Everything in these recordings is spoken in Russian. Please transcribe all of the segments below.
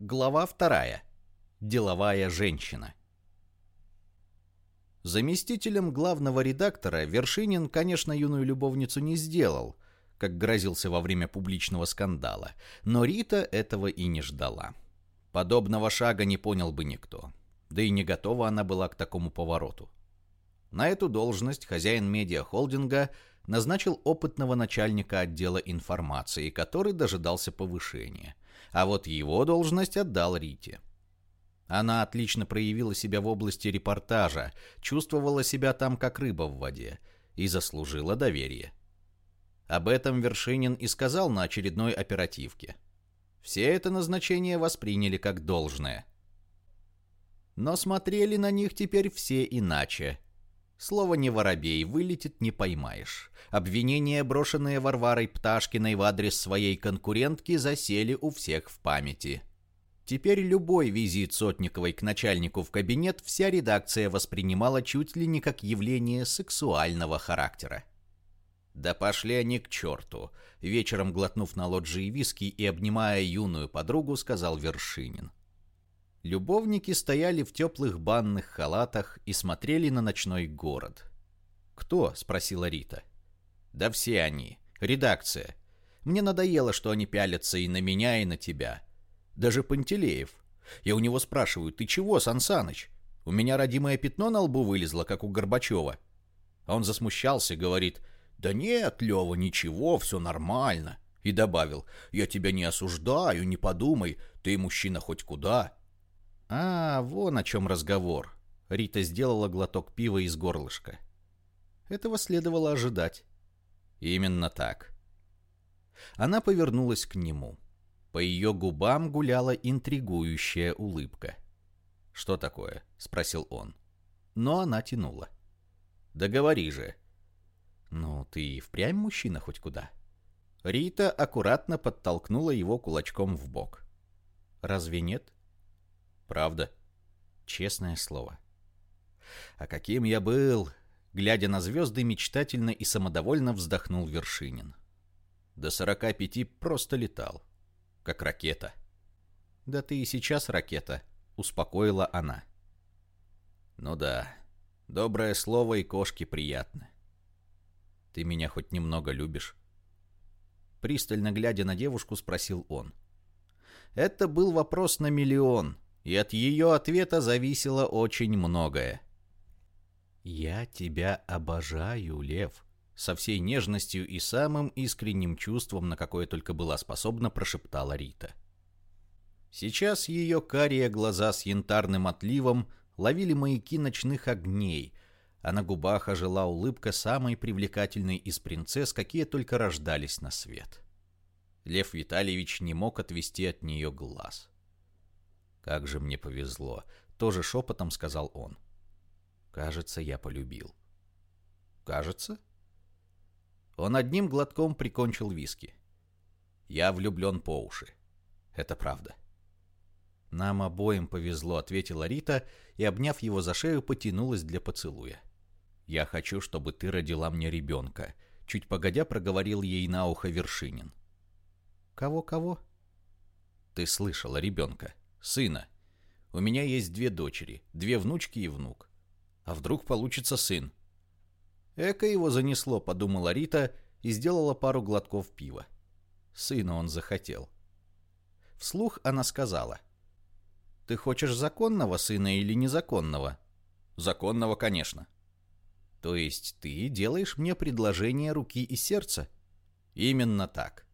Глава вторая. Деловая женщина. Заместителем главного редактора Вершинин, конечно, юную любовницу не сделал, как грозился во время публичного скандала, но Рита этого и не ждала. Подобного шага не понял бы никто, да и не готова она была к такому повороту. На эту должность хозяин медиахолдинга назначил опытного начальника отдела информации, который дожидался повышения – а вот его должность отдал Рите. Она отлично проявила себя в области репортажа, чувствовала себя там как рыба в воде и заслужила доверие. Об этом Вершинин и сказал на очередной оперативке. Все это назначение восприняли как должное. Но смотрели на них теперь все иначе – Слово «не воробей» вылетит не поймаешь. Обвинения, брошенные Варварой Пташкиной в адрес своей конкурентки, засели у всех в памяти. Теперь любой визит Сотниковой к начальнику в кабинет вся редакция воспринимала чуть ли не как явление сексуального характера. Да пошли они к черту, вечером глотнув на лоджии виски и обнимая юную подругу, сказал Вершинин. Любовники стояли в теплых банных халатах и смотрели на ночной город. «Кто?» — спросила Рита. «Да все они. Редакция. Мне надоело, что они пялятся и на меня, и на тебя. Даже Пантелеев. Я у него спрашиваю, ты чего, Сансаныч? У меня родимое пятно на лбу вылезло, как у Горбачева. А он засмущался, говорит, да нет, Лева, ничего, все нормально. И добавил, я тебя не осуждаю, не подумай, ты мужчина хоть куда. А, вон о чем разговор. Рита сделала глоток пива из горлышка. Этого следовало ожидать. Именно так. Она повернулась к нему. По ее губам гуляла интригующая улыбка. «Что такое?» — спросил он. Но она тянула. «Да говори же». «Ну, ты впрямь мужчина хоть куда?» Рита аккуратно подтолкнула его кулачком в бок. «Разве нет?» Правда? Честное слово. А каким я был, глядя на звезды, мечтательно и самодовольно вздохнул Вершинин. До сорока пяти просто летал, как ракета. Да ты и сейчас ракета, успокоила она. Ну да, доброе слово и кошки приятны. Ты меня хоть немного любишь? Пристально глядя на девушку, спросил он. Это был вопрос на миллион — и от ее ответа зависело очень многое. «Я тебя обожаю, Лев», — со всей нежностью и самым искренним чувством, на какое только была способна, прошептала Рита. Сейчас ее карие глаза с янтарным отливом ловили маяки ночных огней, а на губах ожила улыбка самой привлекательной из принцесс, какие только рождались на свет. Лев Витальевич не мог отвести от нее глаз. «Как же мне повезло!» — тоже шепотом сказал он. «Кажется, я полюбил». «Кажется?» Он одним глотком прикончил виски. «Я влюблен по уши. Это правда». «Нам обоим повезло», — ответила Рита и, обняв его за шею, потянулась для поцелуя. «Я хочу, чтобы ты родила мне ребенка», — чуть погодя проговорил ей на ухо Вершинин. «Кого-кого?» «Ты слышала ребенка» сына. У меня есть две дочери, две внучки и внук. А вдруг получится сын? Эко его занесло, подумала Рита и сделала пару глотков пива. Сына он захотел. Вслух она сказала. «Ты хочешь законного сына или незаконного?» «Законного, конечно». «То есть ты делаешь мне предложение руки и сердца?» «Именно так».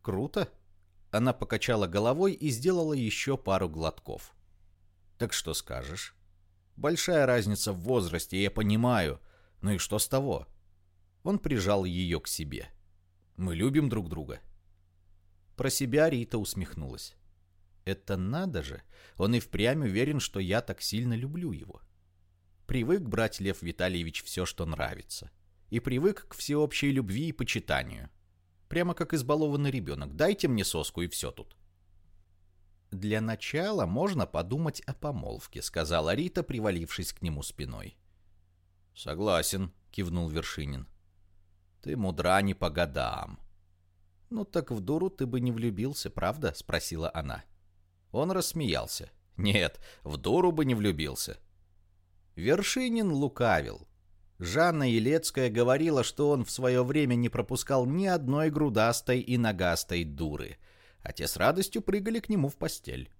«Круто», она покачала головой и сделала еще пару глотков. «Так что скажешь?» «Большая разница в возрасте, я понимаю. Ну и что с того?» Он прижал ее к себе. «Мы любим друг друга». Про себя Рита усмехнулась. «Это надо же! Он и впрямь уверен, что я так сильно люблю его. Привык брать Лев Витальевич все, что нравится. И привык к всеобщей любви и почитанию. Прямо как избалованный ребенок. Дайте мне соску и все тут. «Для начала можно подумать о помолвке», — сказала Рита, привалившись к нему спиной. «Согласен», — кивнул Вершинин. «Ты мудра не по годам». «Ну так в дуру ты бы не влюбился, правда?» — спросила она. Он рассмеялся. Нет, в дуру бы не влюбился. Вершинин лукавил. Жанна Елецкая говорила, что он в свое время не пропускал ни одной грудастой и ногастой дуры, а те с радостью прыгали к нему в постель.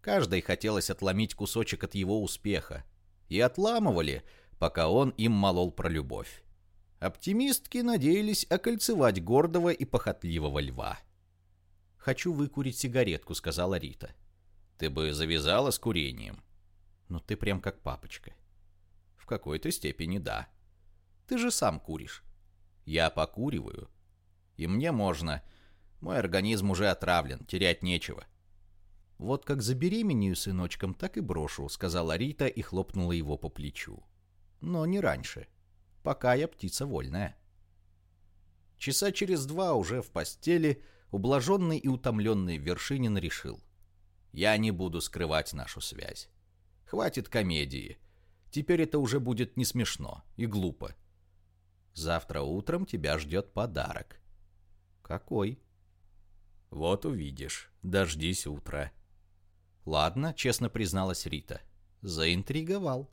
Каждой хотелось отломить кусочек от его успеха. И отламывали, пока он им молол про любовь. Оптимистки надеялись окольцевать гордого и похотливого льва. «Хочу выкурить сигаретку», — сказала Рита. «Ты бы завязала с курением». «Ну ты прям как папочка». «В какой-то степени да». «Ты же сам куришь». «Я покуриваю. И мне можно. Мой организм уже отравлен, терять нечего». «Вот как забеременею сыночком, так и брошу», — сказала Рита и хлопнула его по плечу. «Но не раньше. Пока я птица вольная». Часа через два уже в постели ублаженный и утомленный Вершинин решил. «Я не буду скрывать нашу связь. Хватит комедии. Теперь это уже будет не смешно и глупо. Завтра утром тебя ждет подарок». «Какой?» «Вот увидишь. Дождись утра». «Ладно», — честно призналась Рита. «Заинтриговал».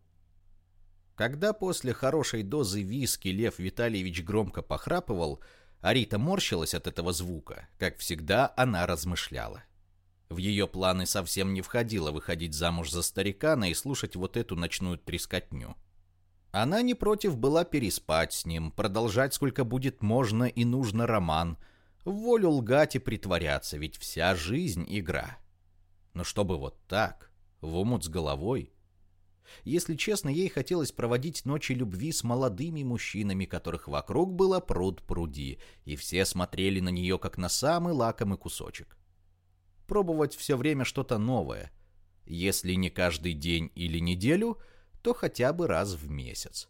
Когда после хорошей дозы виски Лев Витальевич громко похрапывал, а Рита морщилась от этого звука, как всегда она размышляла. В ее планы совсем не входило выходить замуж за старикана и слушать вот эту ночную трескотню. Она не против была переспать с ним, продолжать сколько будет можно и нужно роман, в волю лгать и притворяться, ведь вся жизнь — игра. Но чтобы вот так, в омут с головой, если честно, ей хотелось проводить ночи любви с молодыми мужчинами, которых вокруг было пруд пруди, и все смотрели на нее как на самый лакомый кусочек. Пробовать все время что-то новое. Если не каждый день или неделю, то хотя бы раз в месяц.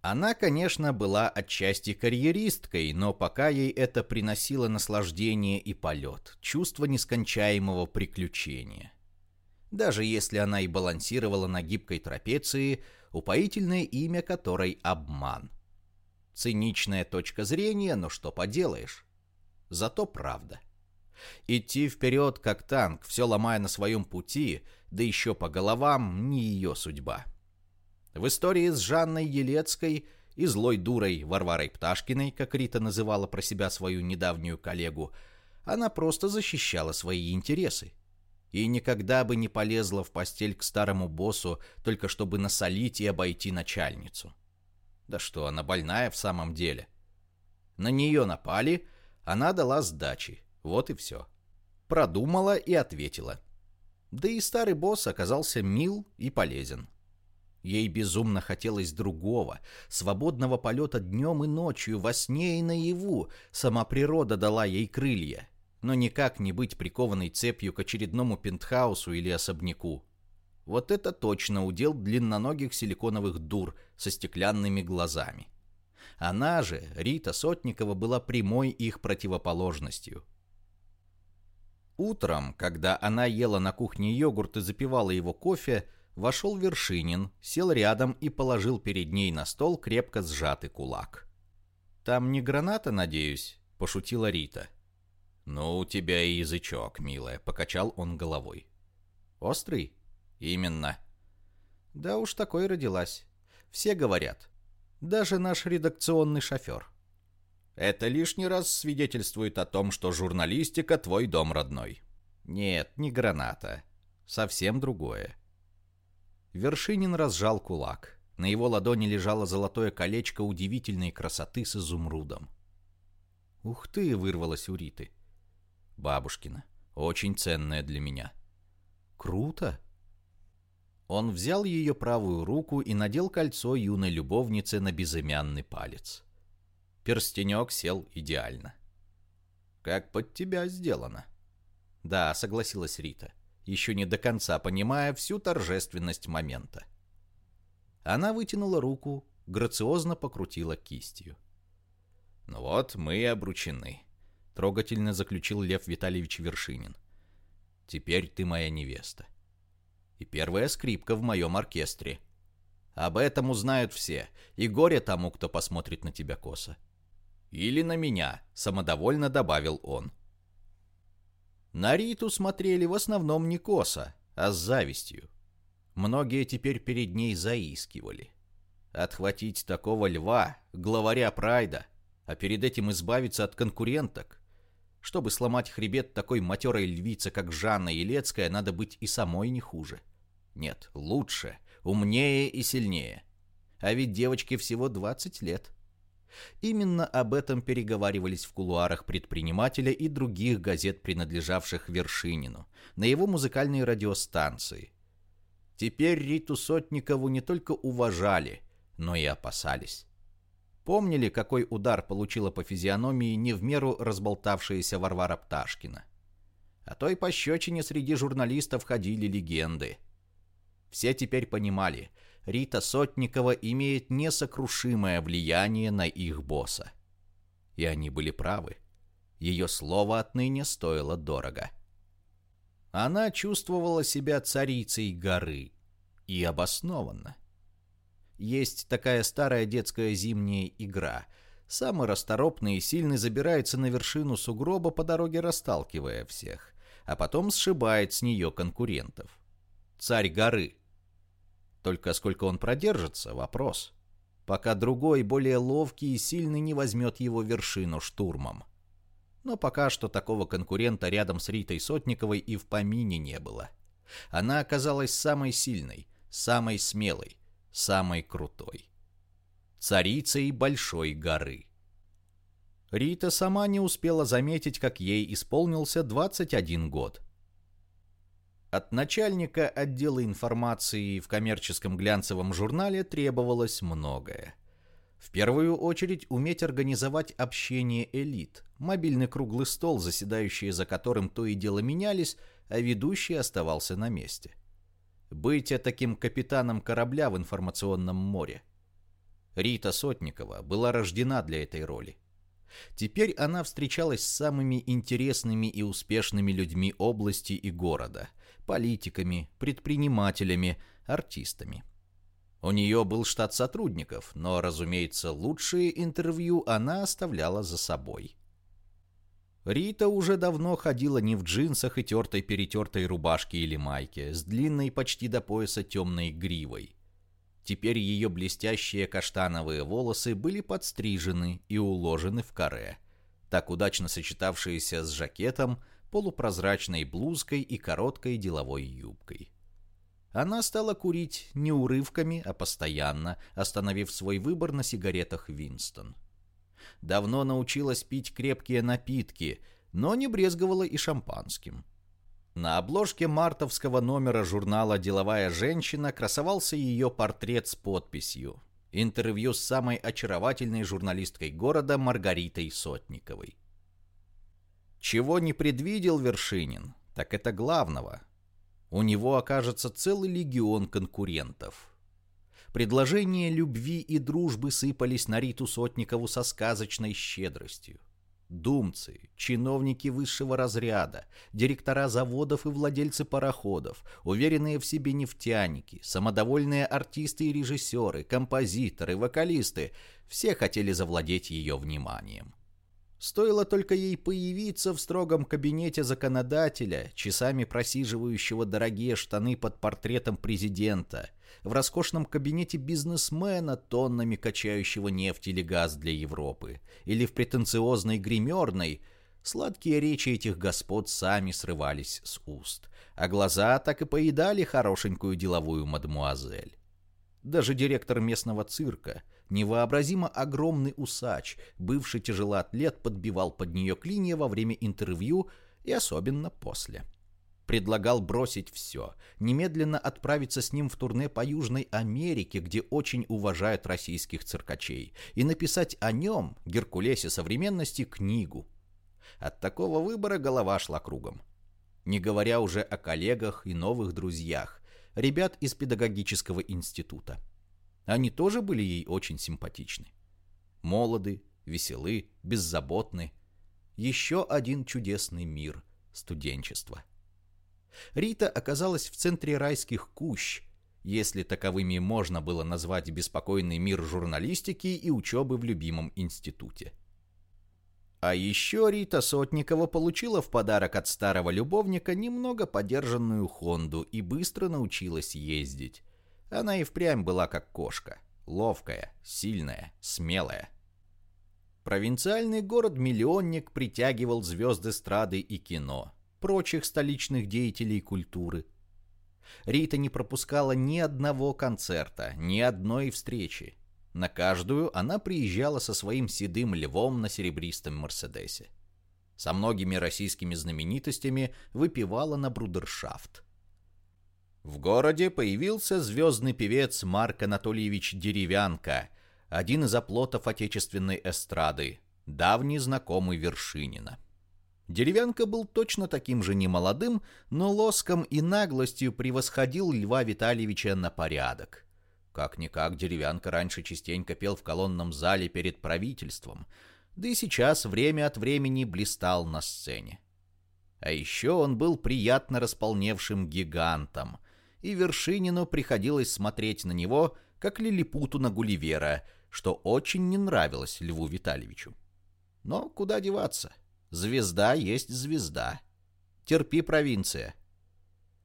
Она, конечно, была отчасти карьеристкой, но пока ей это приносило наслаждение и полет, чувство нескончаемого приключения. Даже если она и балансировала на гибкой трапеции, упоительное имя которой обман. Циничная точка зрения, но что поделаешь. Зато правда. Идти вперед, как танк, все ломая на своем пути, да еще по головам, не ее судьба. В истории с Жанной Елецкой и злой дурой Варварой Пташкиной, как Рита называла про себя свою недавнюю коллегу, она просто защищала свои интересы и никогда бы не полезла в постель к старому боссу, только чтобы насолить и обойти начальницу. Да что, она больная в самом деле. На нее напали, она дала сдачи, вот и все. Продумала и ответила. Да и старый босс оказался мил и полезен. Ей безумно хотелось другого, свободного полета днем и ночью, во сне и наяву. Сама природа дала ей крылья но никак не быть прикованной цепью к очередному пентхаусу или особняку. Вот это точно удел длинноногих силиконовых дур со стеклянными глазами. Она же, Рита Сотникова, была прямой их противоположностью. Утром, когда она ела на кухне йогурт и запивала его кофе, вошел Вершинин, сел рядом и положил перед ней на стол крепко сжатый кулак. «Там не граната, надеюсь?» – пошутила Рита. «Ну, у тебя и язычок, милая», — покачал он головой. «Острый?» «Именно». «Да уж такой родилась. Все говорят. Даже наш редакционный шофер». «Это лишний раз свидетельствует о том, что журналистика — твой дом родной». «Нет, не граната. Совсем другое». Вершинин разжал кулак. На его ладони лежало золотое колечко удивительной красоты с изумрудом. «Ух ты!» — вырвалось у Риты. Бабушкина. Очень ценная для меня. Круто. Он взял ее правую руку и надел кольцо юной любовницы на безымянный палец. Перстенек сел идеально. «Как под тебя сделано». «Да», — согласилась Рита, еще не до конца понимая всю торжественность момента. Она вытянула руку, грациозно покрутила кистью. «Ну вот, мы и обручены трогательно заключил Лев Витальевич Вершинин. Теперь ты моя невеста. И первая скрипка в моем оркестре. Об этом узнают все, и горе тому, кто посмотрит на тебя косо. Или на меня, самодовольно добавил он. На Риту смотрели в основном не косо, а с завистью. Многие теперь перед ней заискивали. Отхватить такого льва, главаря Прайда, а перед этим избавиться от конкуренток. Чтобы сломать хребет такой матерой львицы, как Жанна Елецкая, надо быть и самой не хуже. Нет, лучше, умнее и сильнее. А ведь девочке всего 20 лет. Именно об этом переговаривались в кулуарах предпринимателя и других газет, принадлежавших Вершинину, на его музыкальной радиостанции. Теперь Риту Сотникову не только уважали, но и опасались. Помнили, какой удар получила по физиономии не в меру разболтавшаяся Варвара Пташкина. А той пощечине среди журналистов ходили легенды. Все теперь понимали, Рита Сотникова имеет несокрушимое влияние на их босса. И они были правы. Ее слово отныне стоило дорого. Она чувствовала себя царицей горы. И обоснованно. Есть такая старая детская зимняя игра. Самый расторопный и сильный забирается на вершину сугроба по дороге расталкивая всех, а потом сшибает с нее конкурентов. Царь горы. Только сколько он продержится – вопрос. Пока другой, более ловкий и сильный не возьмет его вершину штурмом. Но пока что такого конкурента рядом с Ритой Сотниковой и в помине не было. Она оказалась самой сильной, самой смелой, самой крутой. Царицей Большой горы. Рита сама не успела заметить, как ей исполнился 21 год. От начальника отдела информации в коммерческом глянцевом журнале требовалось многое. В первую очередь уметь организовать общение элит, мобильный круглый стол, заседающие за которым то и дело менялись, а ведущий оставался на месте – быть таким капитаном корабля в информационном море. Рита Сотникова была рождена для этой роли. Теперь она встречалась с самыми интересными и успешными людьми области и города, политиками, предпринимателями, артистами. У нее был штат сотрудников, но, разумеется, лучшие интервью она оставляла за собой. Рита уже давно ходила не в джинсах и тертой-перетертой рубашке или майке, с длинной почти до пояса темной гривой. Теперь ее блестящие каштановые волосы были подстрижены и уложены в каре, так удачно сочетавшиеся с жакетом, полупрозрачной блузкой и короткой деловой юбкой. Она стала курить не урывками, а постоянно, остановив свой выбор на сигаретах Винстон давно научилась пить крепкие напитки, но не брезговала и шампанским. На обложке мартовского номера журнала «Деловая женщина» красовался ее портрет с подписью «Интервью с самой очаровательной журналисткой города Маргаритой Сотниковой». Чего не предвидел Вершинин, так это главного. У него окажется целый легион конкурентов – Предложения любви и дружбы сыпались на Риту Сотникову со сказочной щедростью. Думцы, чиновники высшего разряда, директора заводов и владельцы пароходов, уверенные в себе нефтяники, самодовольные артисты и режиссеры, композиторы, вокалисты – все хотели завладеть ее вниманием. Стоило только ей появиться в строгом кабинете законодателя, часами просиживающего дорогие штаны под портретом президента – в роскошном кабинете бизнесмена, тоннами качающего нефть или газ для Европы, или в претенциозной гримерной, сладкие речи этих господ сами срывались с уст, а глаза так и поедали хорошенькую деловую мадмуазель. Даже директор местного цирка, невообразимо огромный усач, бывший тяжелоатлет, подбивал под нее клинья во время интервью и особенно после предлагал бросить все, немедленно отправиться с ним в турне по Южной Америке, где очень уважают российских циркачей, и написать о нем, Геркулесе современности, книгу. От такого выбора голова шла кругом. Не говоря уже о коллегах и новых друзьях, ребят из педагогического института. Они тоже были ей очень симпатичны. Молоды, веселы, беззаботны. Еще один чудесный мир – студенчество. Рита оказалась в центре райских кущ, если таковыми можно было назвать беспокойный мир журналистики и учебы в любимом институте. А еще Рита Сотникова получила в подарок от старого любовника немного подержанную Хонду и быстро научилась ездить. Она и впрямь была как кошка. Ловкая, сильная, смелая. Провинциальный город-миллионник притягивал звезд эстрады и кино, прочих столичных деятелей культуры. Рита не пропускала ни одного концерта, ни одной встречи. На каждую она приезжала со своим седым львом на серебристом Мерседесе. Со многими российскими знаменитостями выпивала на брудершафт. В городе появился звездный певец Марк Анатольевич Деревянко, один из оплотов отечественной эстрады, давний знакомый Вершинина. Деревянко был точно таким же немолодым, но лоском и наглостью превосходил Льва Витальевича на порядок. Как-никак деревянка раньше частенько пел в колонном зале перед правительством, да и сейчас время от времени блистал на сцене. А еще он был приятно располневшим гигантом, и Вершинину приходилось смотреть на него, как лилипуту на Гулливера, что очень не нравилось Льву Витальевичу. Но куда деваться? Звезда есть звезда. Терпи, провинция.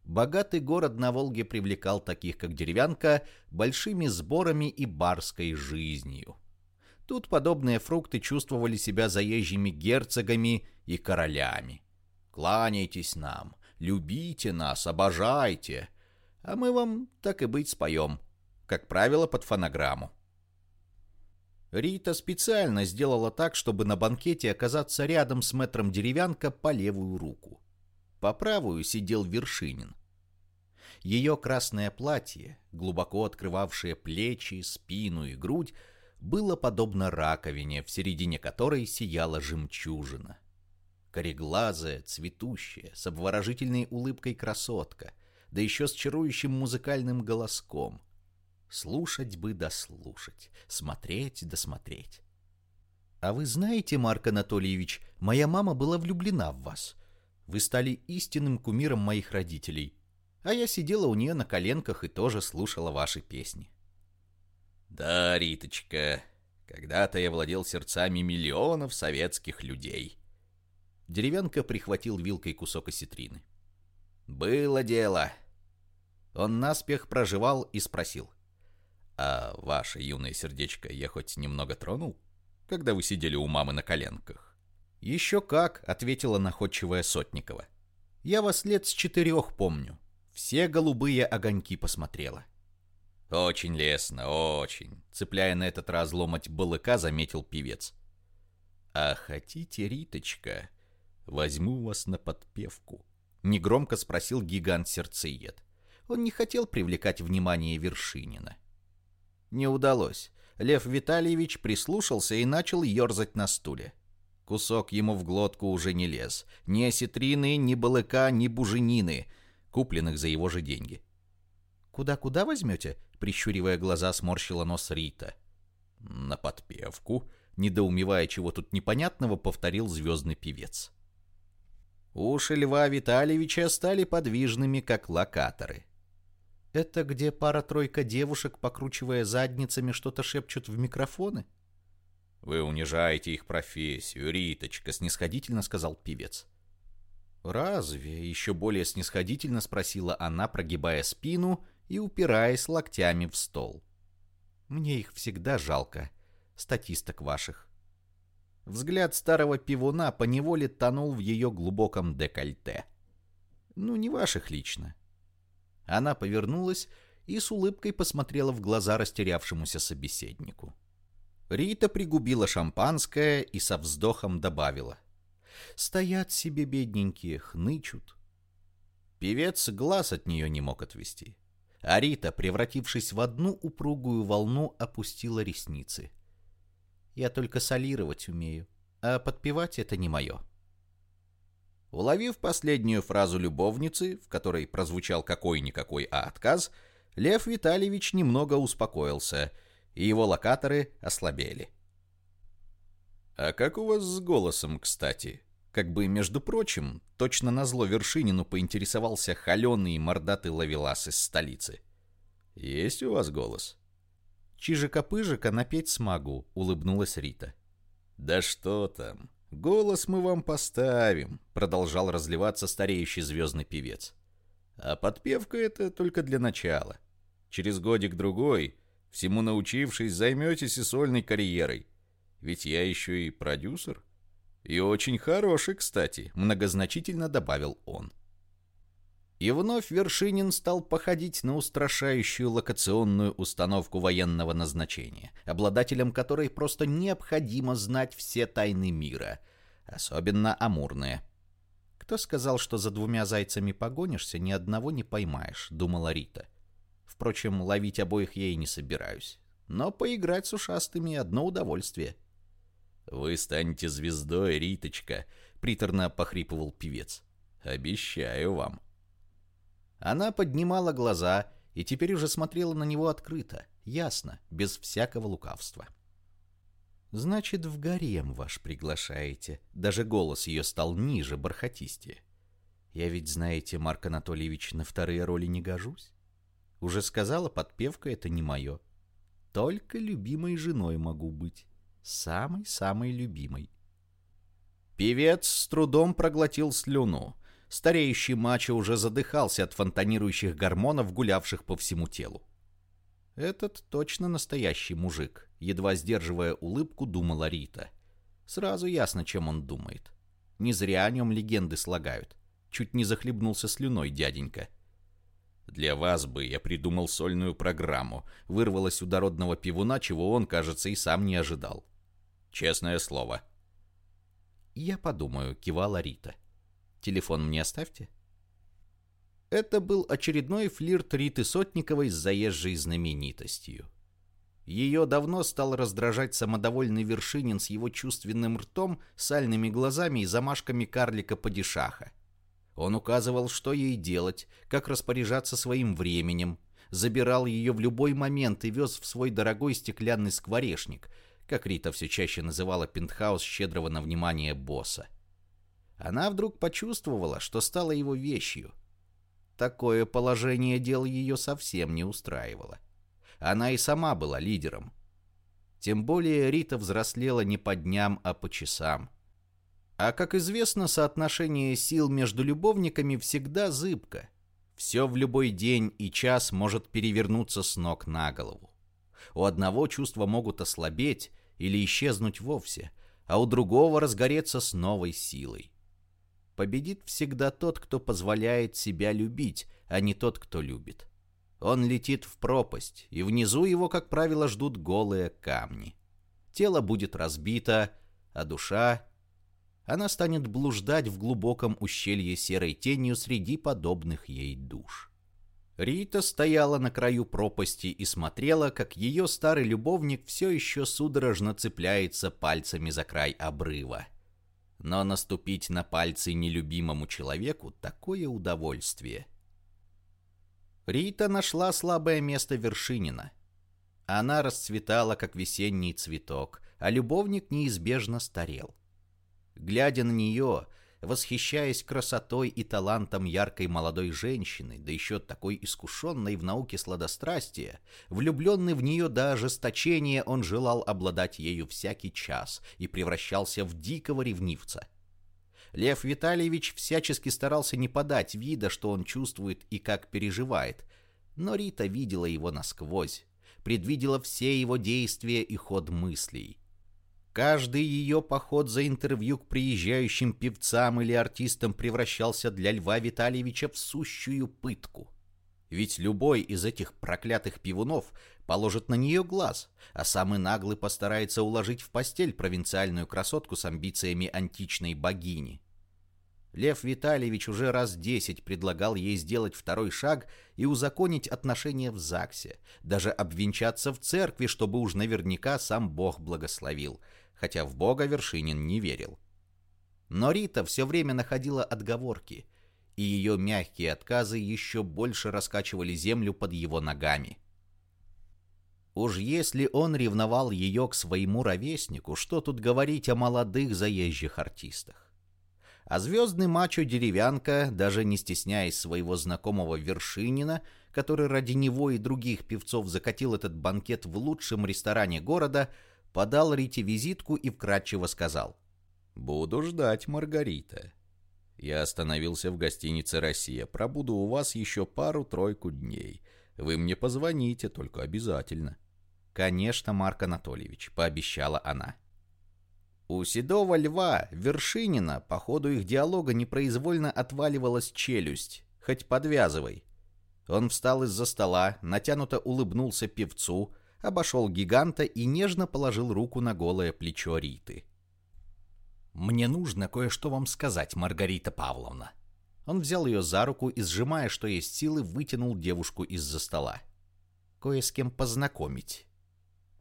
Богатый город на Волге привлекал таких, как Деревянка, большими сборами и барской жизнью. Тут подобные фрукты чувствовали себя заезжими герцогами и королями. «Кланяйтесь нам, любите нас, обожайте, а мы вам, так и быть, споем, как правило, под фонограмму». Рита специально сделала так, чтобы на банкете оказаться рядом с мэтром Деревянка по левую руку. По правую сидел Вершинин. Ее красное платье, глубоко открывавшее плечи, спину и грудь, было подобно раковине, в середине которой сияла жемчужина. Кореглазая, цветущая, с обворожительной улыбкой красотка, да еще с чарующим музыкальным голоском. Слушать бы да слушать, смотреть да смотреть. А вы знаете, Марк Анатольевич, моя мама была влюблена в вас. Вы стали истинным кумиром моих родителей а я сидела у нее на коленках и тоже слушала ваши песни. Да, Риточка, когда-то я владел сердцами миллионов советских людей. Деревянка прихватил вилкой кусок осетрины. Было дело. Он наспех проживал и спросил. А ваше юное сердечко я хоть немного тронул, когда вы сидели у мамы на коленках? Еще как, ответила находчивая Сотникова. Я вас лет с четырех помню все голубые огоньки посмотрела. «Очень лестно, очень», — цепляя на этот раз ломать балыка, заметил певец. «А хотите, Риточка, возьму вас на подпевку?» — негромко спросил гигант-сердцеед. Он не хотел привлекать внимание Вершинина. Не удалось. Лев Витальевич прислушался и начал ерзать на стуле. Кусок ему в глотку уже не лез. Ни осетрины, ни балыка, ни буженины — купленных за его же деньги. «Куда-куда возьмете?» — прищуривая глаза, сморщила нос Рита. «На подпевку», — недоумевая чего тут непонятного, повторил звездный певец. Уши Льва Витальевича стали подвижными, как локаторы. «Это где пара-тройка девушек, покручивая задницами, что-то шепчут в микрофоны?» «Вы унижаете их профессию, Риточка», — снисходительно сказал певец. «Разве?» — еще более снисходительно спросила она, прогибая спину и упираясь локтями в стол. «Мне их всегда жалко, статисток ваших». Взгляд старого пивуна поневоле тонул в ее глубоком декольте. «Ну, не ваших лично». Она повернулась и с улыбкой посмотрела в глаза растерявшемуся собеседнику. Рита пригубила шампанское и со вздохом добавила — Стоят себе бедненькие, хнычут. Певец глаз от нее не мог отвести. А Рита, превратившись в одну упругую волну, опустила ресницы. Я только солировать умею, а подпевать это не мое. Уловив последнюю фразу любовницы, в которой прозвучал какой-никакой, а отказ, Лев Витальевич немного успокоился, и его локаторы ослабели. «А как у вас с голосом, кстати?» Как бы, между прочим, точно на зло Вершинину поинтересовался холеный и мордатый ловелас из столицы. «Есть у вас голос?» «Чижика-пыжика напеть смогу», — улыбнулась Рита. «Да что там? «Голос мы вам поставим», — продолжал разливаться стареющий звездный певец. «А подпевка — это только для начала. Через годик-другой, всему научившись, займетесь и сольной карьерой. Ведь я еще и продюсер. И очень хороший, кстати», — многозначительно добавил он. И вновь Вершинин стал походить на устрашающую локационную установку военного назначения, обладателям которой просто необходимо знать все тайны мира, особенно амурные. «Кто сказал, что за двумя зайцами погонишься, ни одного не поймаешь», — думала Рита. Впрочем, ловить обоих я и не собираюсь. Но поиграть с ушастыми — одно удовольствие. «Вы станете звездой, Риточка», — приторно похрипывал певец. «Обещаю вам». Она поднимала глаза и теперь уже смотрела на него открыто, ясно, без всякого лукавства. «Значит, в гарем ваш приглашаете». Даже голос ее стал ниже, бархатистее. «Я ведь, знаете, Марк Анатольевич, на вторые роли не гожусь. Уже сказала, подпевка — это не мое. Только любимой женой могу быть. Самой-самой любимой». Певец с трудом проглотил слюну. Стареющий мачо уже задыхался от фонтанирующих гормонов, гулявших по всему телу. «Этот точно настоящий мужик», — едва сдерживая улыбку, думала Рита. Сразу ясно, чем он думает. Не зря о нем легенды слагают. Чуть не захлебнулся слюной дяденька. «Для вас бы я придумал сольную программу», — вырвалось у дородного пивуна, чего он, кажется, и сам не ожидал. «Честное слово». «Я подумаю», — кивала Рита. Телефон мне оставьте. Это был очередной флирт Риты Сотниковой с заезжей знаменитостью. Ее давно стал раздражать самодовольный Вершинин с его чувственным ртом, сальными глазами и замашками карлика-падишаха. Он указывал, что ей делать, как распоряжаться своим временем, забирал ее в любой момент и вез в свой дорогой стеклянный скворечник, как Рита все чаще называла пентхаус щедрого на внимание босса. Она вдруг почувствовала, что стала его вещью. Такое положение дел ее совсем не устраивало. Она и сама была лидером. Тем более Рита взрослела не по дням, а по часам. А как известно, соотношение сил между любовниками всегда зыбко. Все в любой день и час может перевернуться с ног на голову. У одного чувства могут ослабеть или исчезнуть вовсе, а у другого разгореться с новой силой. Победит всегда тот, кто позволяет себя любить, а не тот, кто любит. Он летит в пропасть, и внизу его, как правило, ждут голые камни. Тело будет разбито, а душа... Она станет блуждать в глубоком ущелье серой тенью среди подобных ей душ. Рита стояла на краю пропасти и смотрела, как ее старый любовник все еще судорожно цепляется пальцами за край обрыва. Но наступить на пальцы нелюбимому человеку – такое удовольствие. Рита нашла слабое место Вершинина. Она расцветала, как весенний цветок, а любовник неизбежно старел. Глядя на нее, восхищаясь красотой и талантом яркой молодой женщины, да еще такой искушенной в науке сладострастия, влюбленный в нее до ожесточения, он желал обладать ею всякий час и превращался в дикого ревнивца. Лев Витальевич всячески старался не подать вида, что он чувствует и как переживает, но Рита видела его насквозь, предвидела все его действия и ход мыслей. Каждый ее поход за интервью к приезжающим певцам или артистам превращался для Льва Витальевича в сущую пытку. Ведь любой из этих проклятых пивунов положит на нее глаз, а самый наглый постарается уложить в постель провинциальную красотку с амбициями античной богини. Лев Витальевич уже раз десять предлагал ей сделать второй шаг и узаконить отношения в ЗАГСе, даже обвенчаться в церкви, чтобы уж наверняка сам Бог благословил – хотя в Бога Вершинин не верил. Но Рита все время находила отговорки, и ее мягкие отказы еще больше раскачивали землю под его ногами. Уж если он ревновал ее к своему ровеснику, что тут говорить о молодых заезжих артистах? А звездный мачо Деревянка, даже не стесняясь своего знакомого Вершинина, который ради него и других певцов закатил этот банкет в лучшем ресторане города, подал Рите визитку и вкратчиво сказал. Буду ждать, Маргарита. Я остановился в гостинице «Россия». Пробуду у вас еще пару-тройку дней. Вы мне позвоните, только обязательно. Конечно, Марк Анатольевич, пообещала она. У седого льва, Вершинина, по ходу их диалога непроизвольно отваливалась челюсть. Хоть подвязывай. Он встал из-за стола, натянуто улыбнулся певцу, обошел гиганта и нежно положил руку на голое плечо Риты. «Мне нужно кое-что вам сказать, Маргарита Павловна». Он взял ее за руку и, сжимая, что есть силы, вытянул девушку из-за стола. «Кое с кем познакомить».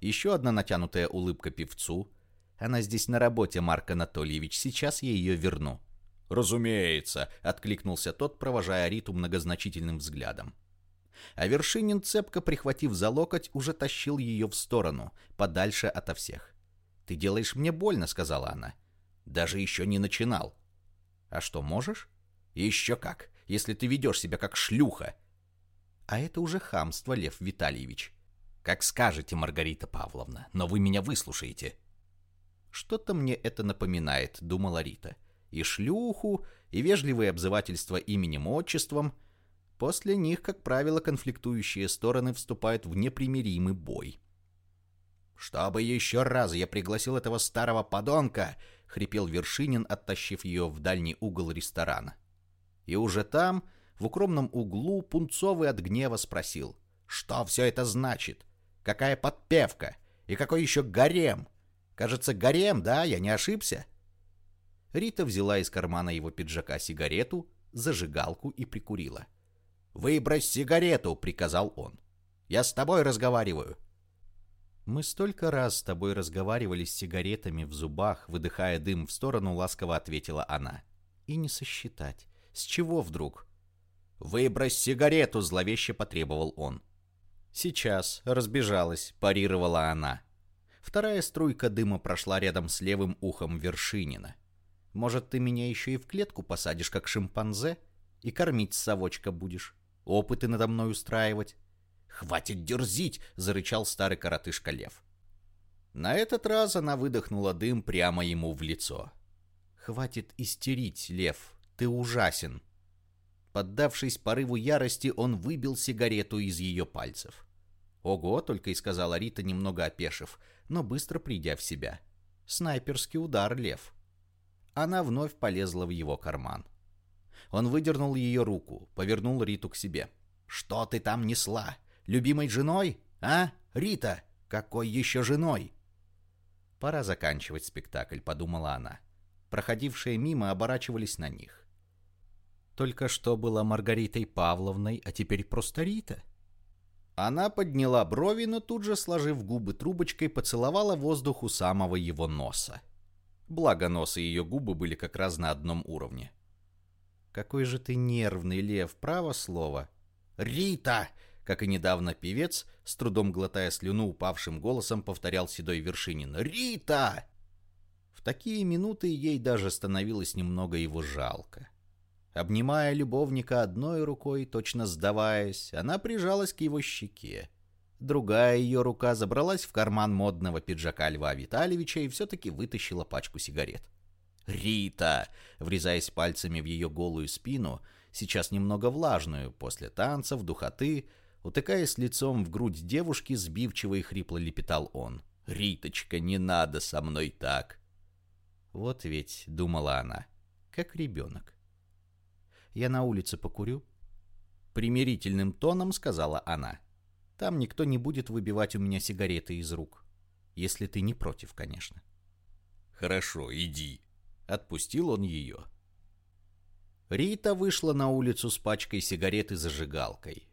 Еще одна натянутая улыбка певцу. «Она здесь на работе, Марк Анатольевич, сейчас я ее верну». «Разумеется», — откликнулся тот, провожая Риту многозначительным взглядом. А Вершинин, цепко прихватив за локоть, уже тащил ее в сторону, подальше ото всех. «Ты делаешь мне больно», — сказала она. Даже еще не начинал. А что, можешь? Еще как, если ты ведешь себя как шлюха. А это уже хамство, Лев Витальевич. Как скажете, Маргарита Павловна, но вы меня выслушаете. Что-то мне это напоминает, думала Рита. И шлюху, и вежливые обзывательства именем-отчеством. После них, как правило, конфликтующие стороны вступают в непримиримый бой. «Чтобы еще раз я пригласил этого старого подонка — хрипел Вершинин, оттащив ее в дальний угол ресторана. И уже там, в укромном углу, Пунцовый от гнева спросил, «Что все это значит? Какая подпевка? И какой еще гарем? Кажется, гарем, да? Я не ошибся?» Рита взяла из кармана его пиджака сигарету, зажигалку и прикурила. «Выбрось сигарету!» — приказал он. «Я с тобой разговариваю. Мы столько раз с тобой разговаривали с сигаретами в зубах, выдыхая дым в сторону, ласково ответила она. И не сосчитать. С чего вдруг? Выбрось сигарету, зловеще потребовал он. Сейчас, разбежалась, парировала она. Вторая струйка дыма прошла рядом с левым ухом Вершинина. Может, ты меня еще и в клетку посадишь, как шимпанзе? И кормить совочка будешь? Опыты надо мной устраивать? «Хватит дерзить!» — зарычал старый коротышка Лев. На этот раз она выдохнула дым прямо ему в лицо. «Хватит истерить, Лев, ты ужасен!» Поддавшись порыву ярости, он выбил сигарету из ее пальцев. «Ого!» — только и сказала Рита, немного опешив, но быстро придя в себя. «Снайперский удар, Лев!» Она вновь полезла в его карман. Он выдернул ее руку, повернул Риту к себе. «Что ты там несла? Любимой женой? А, Рита? Какой еще женой? Пора заканчивать спектакль, подумала она. Проходившие мимо оборачивались на них. Только что была Маргаритой Павловной, а теперь просто Рита. Она подняла брови, но тут же, сложив губы трубочкой, поцеловала воздух у самого его носа. Благо нос и ее губы были как раз на одном уровне. «Какой же ты нервный, Лев, право слово!» «Рита!» Как и недавно певец, с трудом глотая слюну упавшим голосом, повторял седой Вершинин «Рита!». В такие минуты ей даже становилось немного его жалко. Обнимая любовника одной рукой, точно сдаваясь, она прижалась к его щеке. Другая ее рука забралась в карман модного пиджака Льва Витальевича и все-таки вытащила пачку сигарет. «Рита!» Врезаясь пальцами в ее голую спину, сейчас немного влажную, после танцев, духоты, Утыкаясь лицом в грудь девушки, сбивчиво и хрипло лепетал он. «Риточка, не надо со мной так!» «Вот ведь», — думала она, — «как ребенок». «Я на улице покурю?» Примирительным тоном сказала она. «Там никто не будет выбивать у меня сигареты из рук. Если ты не против, конечно». «Хорошо, иди», — отпустил он ее. Рита вышла на улицу с пачкой сигарет и зажигалкой.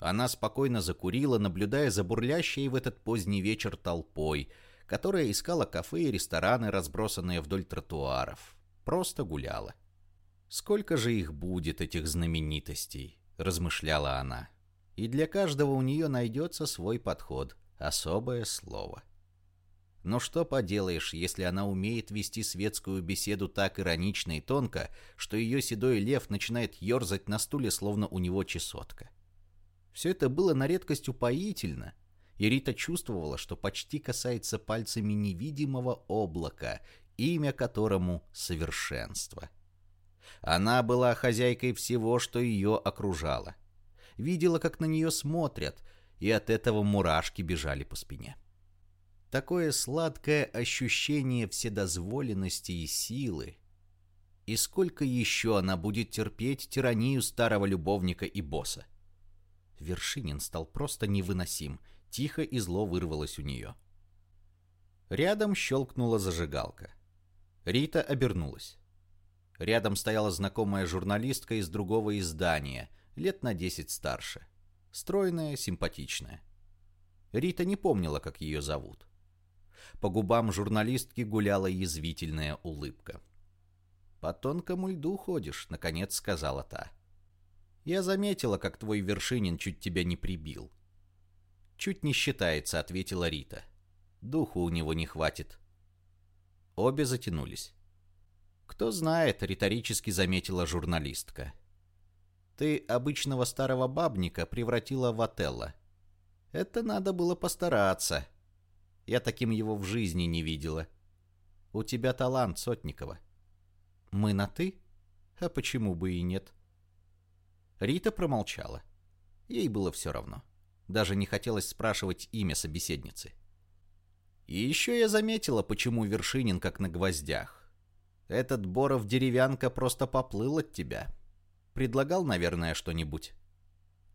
Она спокойно закурила, наблюдая за бурлящей в этот поздний вечер толпой, которая искала кафе и рестораны, разбросанные вдоль тротуаров. Просто гуляла. «Сколько же их будет, этих знаменитостей?» – размышляла она. «И для каждого у нее найдется свой подход, особое слово». Но что поделаешь, если она умеет вести светскую беседу так иронично и тонко, что ее седой лев начинает ерзать на стуле, словно у него чесотка. Все это было на редкость упоительно, и Рита чувствовала, что почти касается пальцами невидимого облака имя которому — совершенство. Она была хозяйкой всего, что ее окружало. Видела, как на нее смотрят, и от этого мурашки бежали по спине. Такое сладкое ощущение вседозволенности и силы. И сколько еще она будет терпеть тиранию старого любовника и босса? Вершинин стал просто невыносим. Тихо и зло вырвалось у нее. Рядом щелкнула зажигалка. Рита обернулась. Рядом стояла знакомая журналистка из другого издания, лет на десять старше. Стройная, симпатичная. Рита не помнила, как ее зовут. По губам журналистки гуляла язвительная улыбка. «По тонкому льду ходишь», — наконец сказала та. «Я заметила, как твой Вершинин чуть тебя не прибил». «Чуть не считается», — ответила Рита. «Духу у него не хватит». Обе затянулись. «Кто знает», — риторически заметила журналистка. «Ты обычного старого бабника превратила в Отелло. Это надо было постараться. Я таким его в жизни не видела. У тебя талант, Сотникова». «Мы на «ты»? А почему бы и нет?» Рита промолчала. Ей было все равно. Даже не хотелось спрашивать имя собеседницы. И еще я заметила, почему Вершинин как на гвоздях. Этот Боров-деревянка просто поплыл от тебя. Предлагал, наверное, что-нибудь?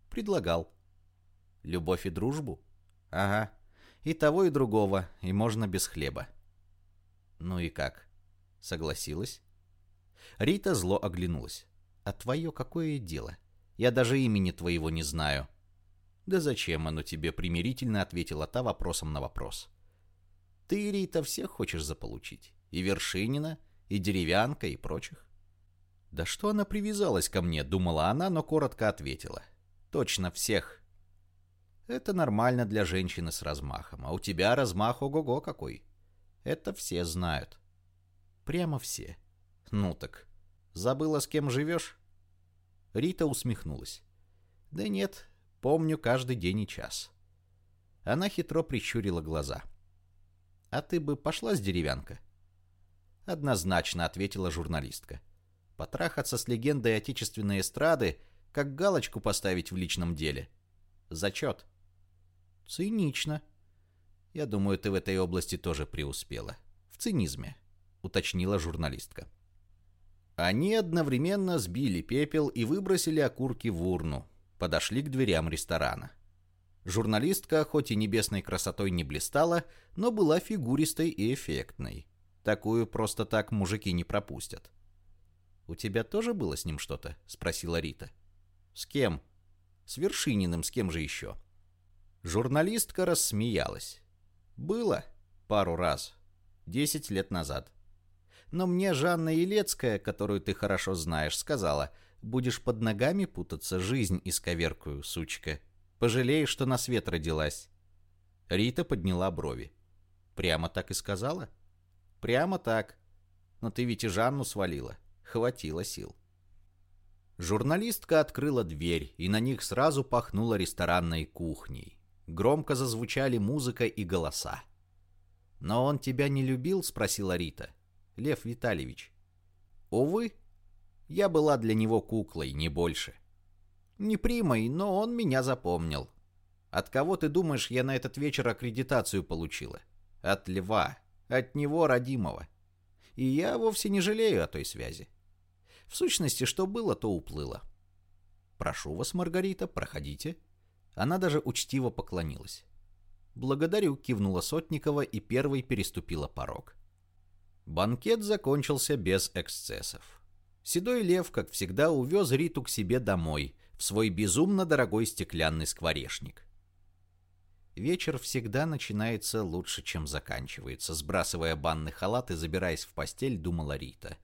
Предлагал. Любовь и дружбу? Ага. И того, и другого, и можно без хлеба. Ну и как? Согласилась? Рита зло оглянулась. А твое какое дело? Я даже имени твоего не знаю. Да зачем оно тебе примирительно ответила та вопросом на вопрос. Ты, Рита, всех хочешь заполучить. И Вершинина, и Деревянка, и прочих. Да что она привязалась ко мне, думала она, но коротко ответила. Точно всех. Это нормально для женщины с размахом, а у тебя размах ого-го какой. Это все знают. Прямо все. Ну так, забыла, с кем живешь? Рита усмехнулась. Да нет, помню каждый день и час. Она хитро прищурила глаза. А ты бы пошла с деревянка? Однозначно ответила журналистка. Потрахаться с легендой отечественной эстрады, как галочку поставить в личном деле. Зачет. Цинично. Я думаю, ты в этой области тоже преуспела. В цинизме, уточнила журналистка. Они одновременно сбили пепел и выбросили окурки в урну. Подошли к дверям ресторана. Журналистка, хоть и небесной красотой не блистала, но была фигуристой и эффектной. Такую просто так мужики не пропустят. «У тебя тоже было с ним что-то?» — спросила Рита. «С кем?» «С Вершининым, с кем же еще?» Журналистка рассмеялась. «Было. Пару раз. Десять лет назад. Но мне Жанна Елецкая, которую ты хорошо знаешь, сказала, будешь под ногами путаться, жизнь исковеркую, сучка. Пожалеешь, что на свет родилась. Рита подняла брови. Прямо так и сказала? Прямо так. Но ты ведь и Жанну свалила. Хватило сил. Журналистка открыла дверь, и на них сразу пахнуло ресторанной кухней. Громко зазвучали музыка и голоса. «Но он тебя не любил?» — спросила Рита. — Лев Витальевич. Увы, я была для него куклой, не больше. Не примой, но он меня запомнил. От кого, ты думаешь, я на этот вечер аккредитацию получила? От Льва, от него родимого. И я вовсе не жалею о той связи. В сущности, что было, то уплыло. Прошу вас, Маргарита, проходите. Она даже учтиво поклонилась. «Благодарю», — кивнула Сотникова и первой переступила порог. Банкет закончился без эксцессов. Седой лев, как всегда, увез Риту к себе домой, в свой безумно дорогой стеклянный скворечник. Вечер всегда начинается лучше, чем заканчивается, сбрасывая банный халат и забираясь в постель, думала Рита.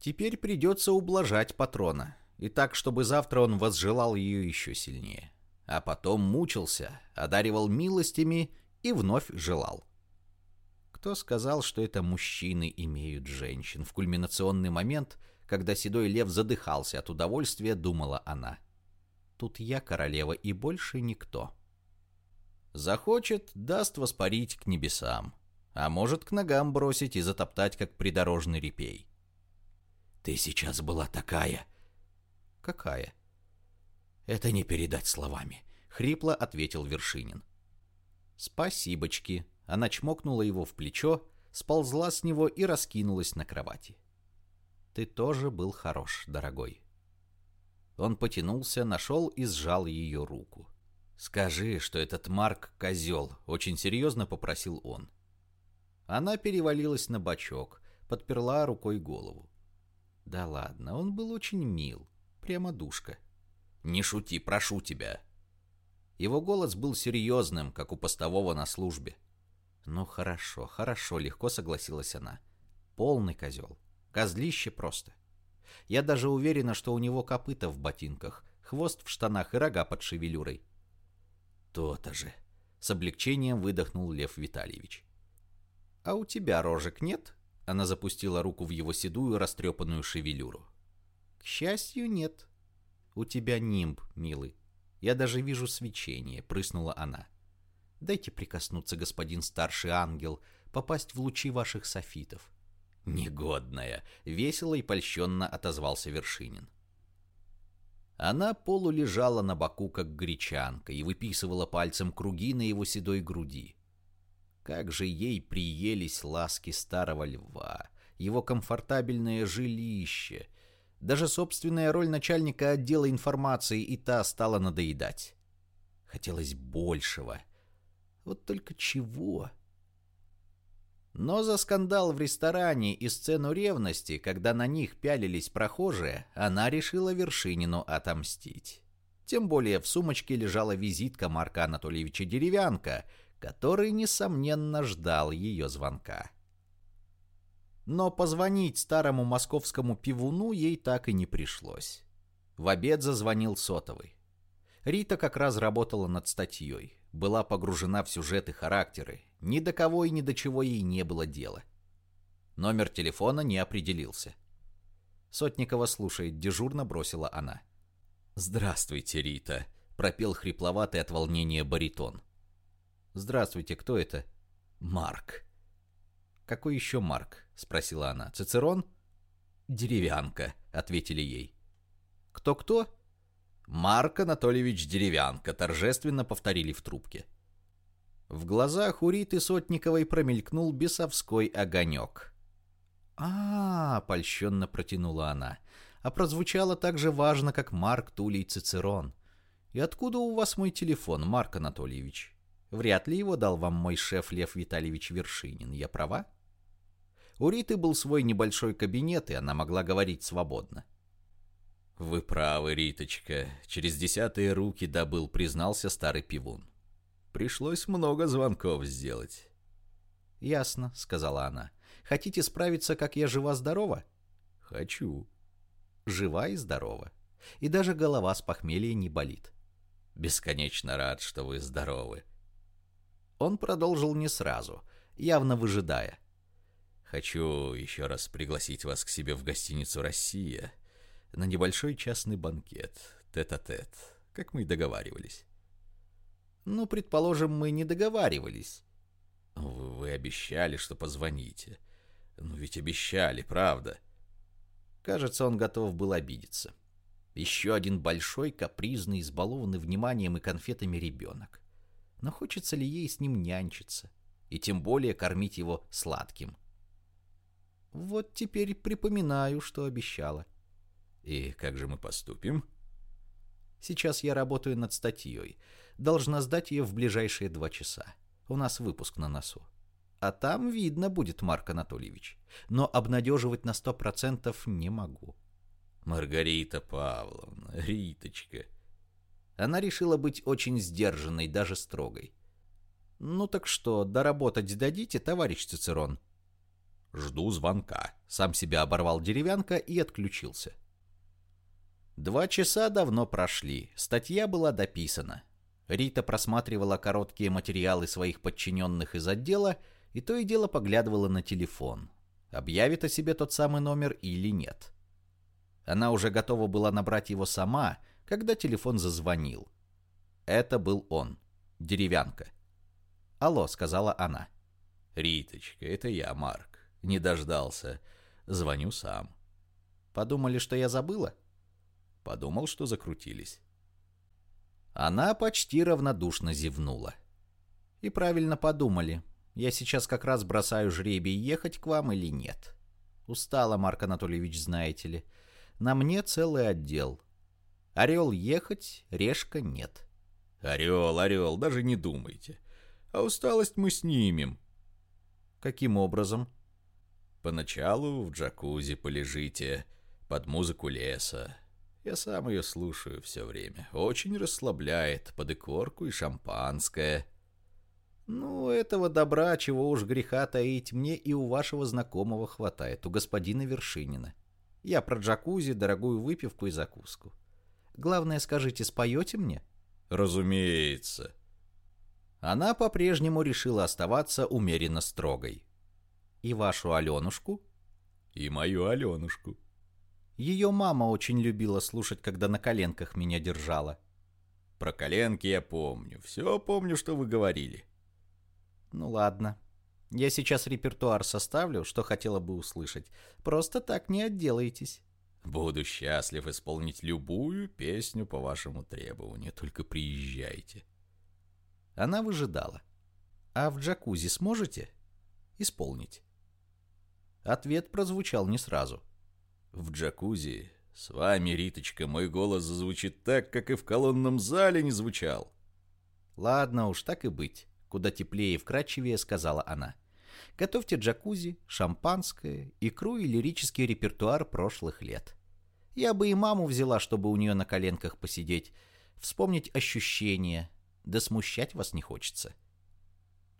Теперь придется ублажать патрона, и так, чтобы завтра он возжелал ее еще сильнее. А потом мучился, одаривал милостями и вновь желал. Кто сказал, что это мужчины имеют женщин? В кульминационный момент, когда седой лев задыхался от удовольствия, думала она. Тут я королева и больше никто. Захочет, даст воспарить к небесам. А может, к ногам бросить и затоптать, как придорожный репей. «Ты сейчас была такая...» «Какая?» «Это не передать словами», — хрипло ответил Вершинин. «Спасибочки». Она чмокнула его в плечо, сползла с него и раскинулась на кровати. «Ты тоже был хорош, дорогой». Он потянулся, нашел и сжал ее руку. «Скажи, что этот Марк — козел», — очень серьезно попросил он. Она перевалилась на бочок, подперла рукой голову. Да ладно, он был очень мил, прямо душка. «Не шути, прошу тебя». Его голос был серьезным, как у постового на службе. «Ну хорошо, хорошо», — легко согласилась она. «Полный козел. Козлище просто. Я даже уверена, что у него копыта в ботинках, хвост в штанах и рога под шевелюрой. То-то же. С облегчением выдохнул Лев Витальевич. А у тебя рожек нет? Она запустила руку в его седую растрепанную шевелюру. К счастью, нет. У тебя нимб, милый. Я даже вижу свечение, прыснула она. Дайте прикоснуться, господин старший ангел, попасть в лучи ваших софитов. Негодная, весело и польщенно отозвался Вершинин. Она полулежала на боку, как гречанка, и выписывала пальцем круги на его седой груди. Как же ей приелись ласки старого льва, его комфортабельное жилище. Даже собственная роль начальника отдела информации и та стала надоедать. Хотелось большего. Вот только чего? Но за скандал в ресторане и сцену ревности, когда на них пялились прохожие, она решила Вершинину отомстить. Тем более в сумочке лежала визитка Марка Анатольевича Деревянка, который, несомненно, ждал ее звонка. Но позвонить старому московскому пивуну ей так и не пришлось. В обед зазвонил сотовый. Рита как раз работала над статьей, была погружена в сюжеты характеры, ни до кого и ни до чего ей не было дела. Номер телефона не определился. Сотникова слушает, дежурно бросила она. «Здравствуйте, Рита», — пропел хрипловатый от волнения баритон. «Здравствуйте, кто это?» «Марк». «Какой еще Марк?» — спросила она. «Цицерон?» «Деревянка», — ответили ей. «Кто-кто?» «Марк Анатольевич Деревянка», — торжественно повторили в трубке. В глазах у Риты Сотниковой промелькнул бесовской огонек. -а, -а польщенно протянула она. «А прозвучало так же важно, как Марк Тулей Цицерон. И откуда у вас мой телефон, Марк Анатольевич? Вряд ли его дал вам мой шеф Лев Витальевич Вершинин, я права?» У Риты был свой небольшой кабинет, и она могла говорить свободно. «Вы правы, Риточка. Через десятые руки добыл», — признался старый пивун. Пришлось много звонков сделать. «Ясно», — сказала она. «Хотите справиться, как я жива-здорова?» «Хочу». «Жива и здорова. И даже голова с похмелья не болит». «Бесконечно рад, что вы здоровы». Он продолжил не сразу, явно выжидая. «Хочу еще раз пригласить вас к себе в гостиницу «Россия» на небольшой частный банкет, тет-а-тет, -тет, как мы и договаривались». Ну, предположим, мы не договаривались. Вы, вы обещали, что позвоните. Ну ведь обещали, правда. Кажется, он готов был обидеться. Еще один большой, капризный, избалованный вниманием и конфетами ребенок. Но хочется ли ей с ним нянчиться? И тем более кормить его сладким. Вот теперь припоминаю, что обещала. И как же мы поступим? Сейчас я работаю над статьей должна сдать ее в ближайшие два часа. У нас выпуск на носу. А там видно будет, Марк Анатольевич. Но обнадеживать на сто процентов не могу. Маргарита Павловна, Риточка. Она решила быть очень сдержанной, даже строгой. Ну так что, доработать дадите, товарищ Цицерон? Жду звонка. Сам себя оборвал деревянка и отключился. Два часа давно прошли, статья была дописана. Рита просматривала короткие материалы своих подчиненных из отдела и то и дело поглядывала на телефон. Объявит о себе тот самый номер или нет. Она уже готова была набрать его сама, когда телефон зазвонил. Это был он, деревянка. «Алло», — сказала она. «Риточка, это я, Марк. Не дождался. Звоню сам». «Подумали, что я забыла?» Подумал, что закрутились. Она почти равнодушно зевнула. «И правильно подумали. Я сейчас как раз бросаю жребий, ехать к вам или нет. Устала, Марк Анатольевич, знаете ли. На мне целый отдел. Орел ехать, решка нет». «Орел, орел, даже не думайте. А усталость мы снимем». «Каким образом?» «Поначалу в джакузи полежите, под музыку леса. Я сам ее слушаю все время. Очень расслабляет, под икорку и шампанское». «Ну, этого добра, чего уж греха таить, мне и у вашего знакомого хватает, у господина Вершинина. Я про джакузи, дорогую выпивку и закуску. Главное, скажите, споете мне?» «Разумеется», она по-прежнему решила оставаться умеренно строгой. «И вашу Аленушку?» «И мою Аленушку». Ее мама очень любила слушать, когда на коленках меня держала. «Про коленки я помню. Все помню, что вы говорили». «Ну ладно. Я сейчас репертуар составлю, что хотела бы услышать. Просто так не отделаетесь». «Буду счастлив исполнить любую песню по вашему требованию. Только приезжайте». Она выжидала. «А в джакузи сможете?» «Исполнить». Ответ прозвучал не сразу. «В джакузи с вами, Риточка, мой голос зазвучит так, как и в колонном зале не звучал». «Ладно уж, так и быть», — куда теплее и вкрадчивее сказала она. «Готовьте джакузи, шампанское, икру и лирический репертуар прошлых лет. Я бы и маму взяла, чтобы у нее на коленках посидеть, вспомнить ощущения, да смущать вас не хочется».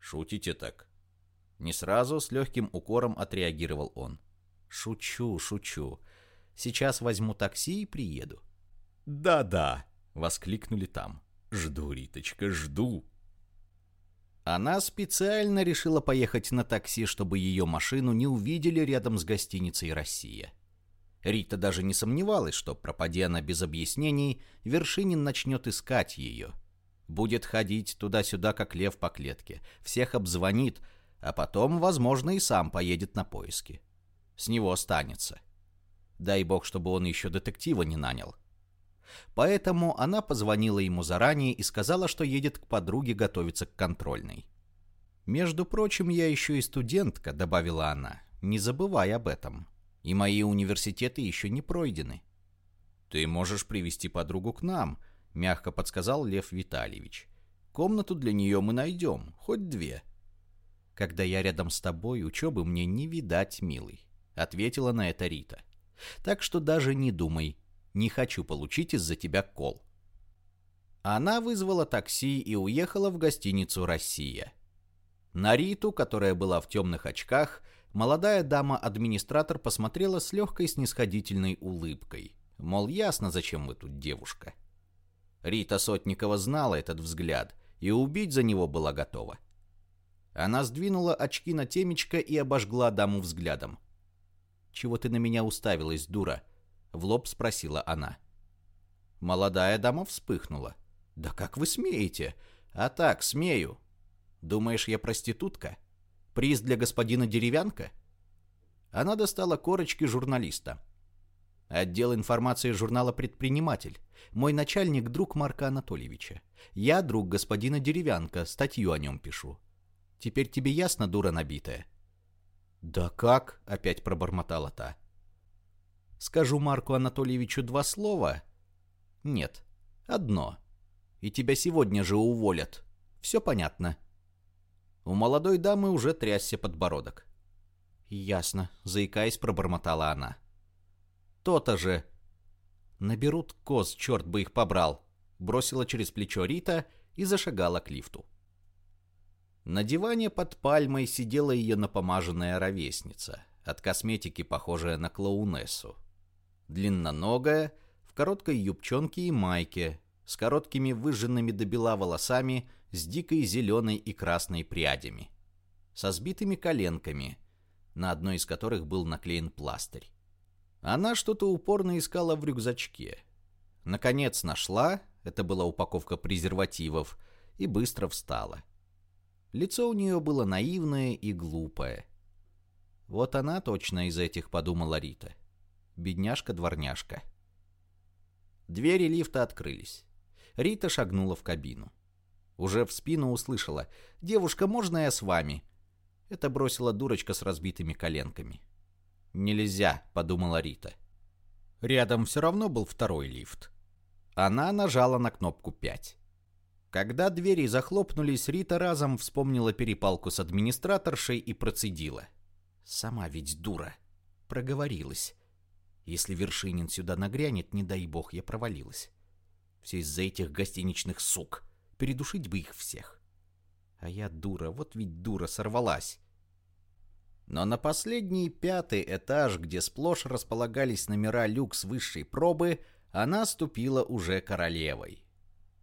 «Шутите так?» Не сразу, с легким укором отреагировал он. «Шучу, шучу. Сейчас возьму такси и приеду». «Да-да», — воскликнули там. «Жду, Риточка, жду». Она специально решила поехать на такси, чтобы ее машину не увидели рядом с гостиницей «Россия». Рита даже не сомневалась, что, пропадя она без объяснений, Вершинин начнет искать ее — Будет ходить туда-сюда, как лев по клетке. Всех обзвонит, а потом, возможно, и сам поедет на поиски. С него останется. Дай бог, чтобы он еще детектива не нанял. Поэтому она позвонила ему заранее и сказала, что едет к подруге готовиться к контрольной. «Между прочим, я еще и студентка», — добавила она. «Не забывай об этом. И мои университеты еще не пройдены. Ты можешь привести подругу к нам», мягко подсказал Лев Витальевич. Комнату для нее мы найдем, хоть две. Когда я рядом с тобой, учебы мне не видать, милый, ответила на это Рита. Так что даже не думай, не хочу получить из-за тебя кол. Она вызвала такси и уехала в гостиницу «Россия». На Риту, которая была в темных очках, молодая дама-администратор посмотрела с легкой снисходительной улыбкой. Мол, ясно, зачем вы тут, девушка. — Рита Сотникова знала этот взгляд и убить за него была готова. Она сдвинула очки на темечко и обожгла даму взглядом. «Чего ты на меня уставилась, дура?» — в лоб спросила она. Молодая дама вспыхнула. «Да как вы смеете?» «А так, смею. Думаешь, я проститутка? Приз для господина Деревянка?» Она достала корочки журналиста. Отдел информации журнала «Предприниматель». Мой начальник – друг Марка Анатольевича. Я друг господина Деревянка, статью о нем пишу. Теперь тебе ясно, дура набитая?» «Да как?» – опять пробормотала та. «Скажу Марку Анатольевичу два слова?» «Нет, одно. И тебя сегодня же уволят. Все понятно». У молодой дамы уже трясся подбородок. «Ясно», — заикаясь, пробормотала она. То-то же. Наберут коз, черт бы их побрал. Бросила через плечо Рита и зашагала к лифту. На диване под пальмой сидела ее напомаженная ровесница, от косметики похожая на клоунессу. Длинноногая, в короткой юбчонке и майке, с короткими выжженными до бела волосами, с дикой зеленой и красной прядями, со сбитыми коленками, на одной из которых был наклеен пластырь. Она что-то упорно искала в рюкзачке. Наконец нашла, это была упаковка презервативов, и быстро встала. Лицо у нее было наивное и глупое. Вот она точно из этих, подумала Рита. Бедняжка-дворняжка. Двери лифта открылись. Рита шагнула в кабину. Уже в спину услышала «Девушка, можно я с вами?» Это бросила дурочка с разбитыми коленками. «Нельзя», — подумала Рита. Рядом все равно был второй лифт. Она нажала на кнопку 5. Когда двери захлопнулись, Рита разом вспомнила перепалку с администраторшей и процедила. «Сама ведь дура. Проговорилась. Если Вершинин сюда нагрянет, не дай бог, я провалилась. Все из-за этих гостиничных сук. Передушить бы их всех. А я дура, вот ведь дура, сорвалась». Но на последний пятый этаж, где сплошь располагались номера люкс высшей пробы, она ступила уже королевой.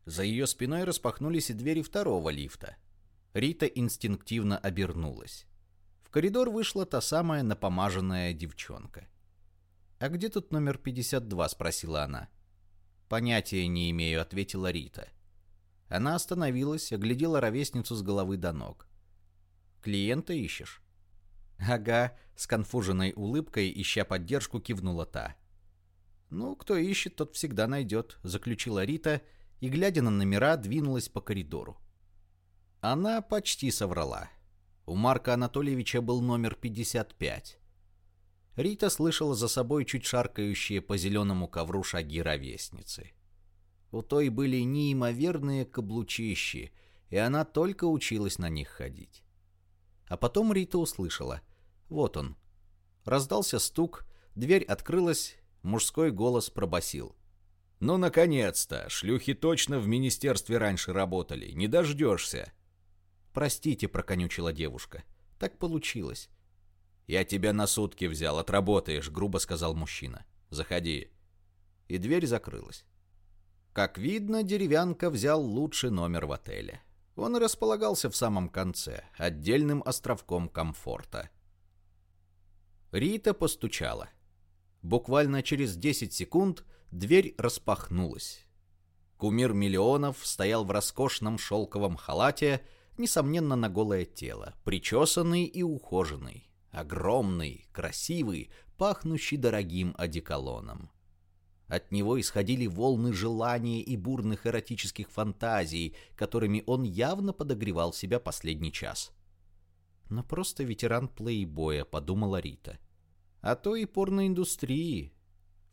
За ее спиной распахнулись и двери второго лифта. Рита инстинктивно обернулась. В коридор вышла та самая напомаженная девчонка. «А где тут номер 52?» — спросила она. «Понятия не имею», — ответила Рита. Она остановилась, оглядела ровесницу с головы до ног. «Клиента ищешь?» «Ага», — с конфуженной улыбкой, ища поддержку, кивнула та. «Ну, кто ищет, тот всегда найдет», — заключила Рита и, глядя на номера, двинулась по коридору. Она почти соврала. У Марка Анатольевича был номер 55. Рита слышала за собой чуть шаркающие по зеленому ковру шаги ровесницы. У той были неимоверные каблучищи, и она только училась на них ходить. А потом Рита услышала. Вот он. Раздался стук, дверь открылась, мужской голос пробасил. «Ну, наконец-то! Шлюхи точно в министерстве раньше работали. Не дождешься!» «Простите», — проконючила девушка. «Так получилось». «Я тебя на сутки взял, отработаешь», — грубо сказал мужчина. «Заходи». И дверь закрылась. Как видно, деревянка взял лучший номер в отеле. Он располагался в самом конце, отдельным островком комфорта. Рита постучала. Буквально через 10 секунд Дверь распахнулась. Кумир миллионов стоял в роскошном шелковом халате, несомненно, на голое тело, причесанный и ухоженный, огромный, красивый, пахнущий дорогим одеколоном. От него исходили волны желания и бурных эротических фантазий, которыми он явно подогревал себя последний час. Но просто ветеран плейбоя, подумала Рита. А то и порноиндустрии,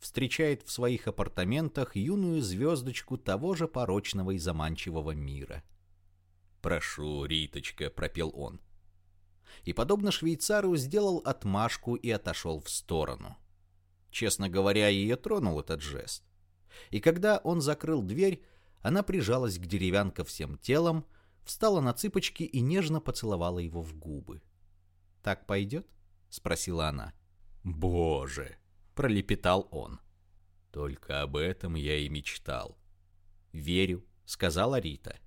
встречает в своих апартаментах юную звездочку того же порочного и заманчивого мира. «Прошу, Риточка», — пропел он. И, подобно швейцару, сделал отмашку и отошел в сторону. Честно говоря, ее тронул этот жест. И когда он закрыл дверь, она прижалась к деревянка всем телом, встала на цыпочки и нежно поцеловала его в губы. «Так пойдет?» — спросила она. «Боже!» Пролепетал он. Только об этом я и мечтал. Верю, сказала Рита.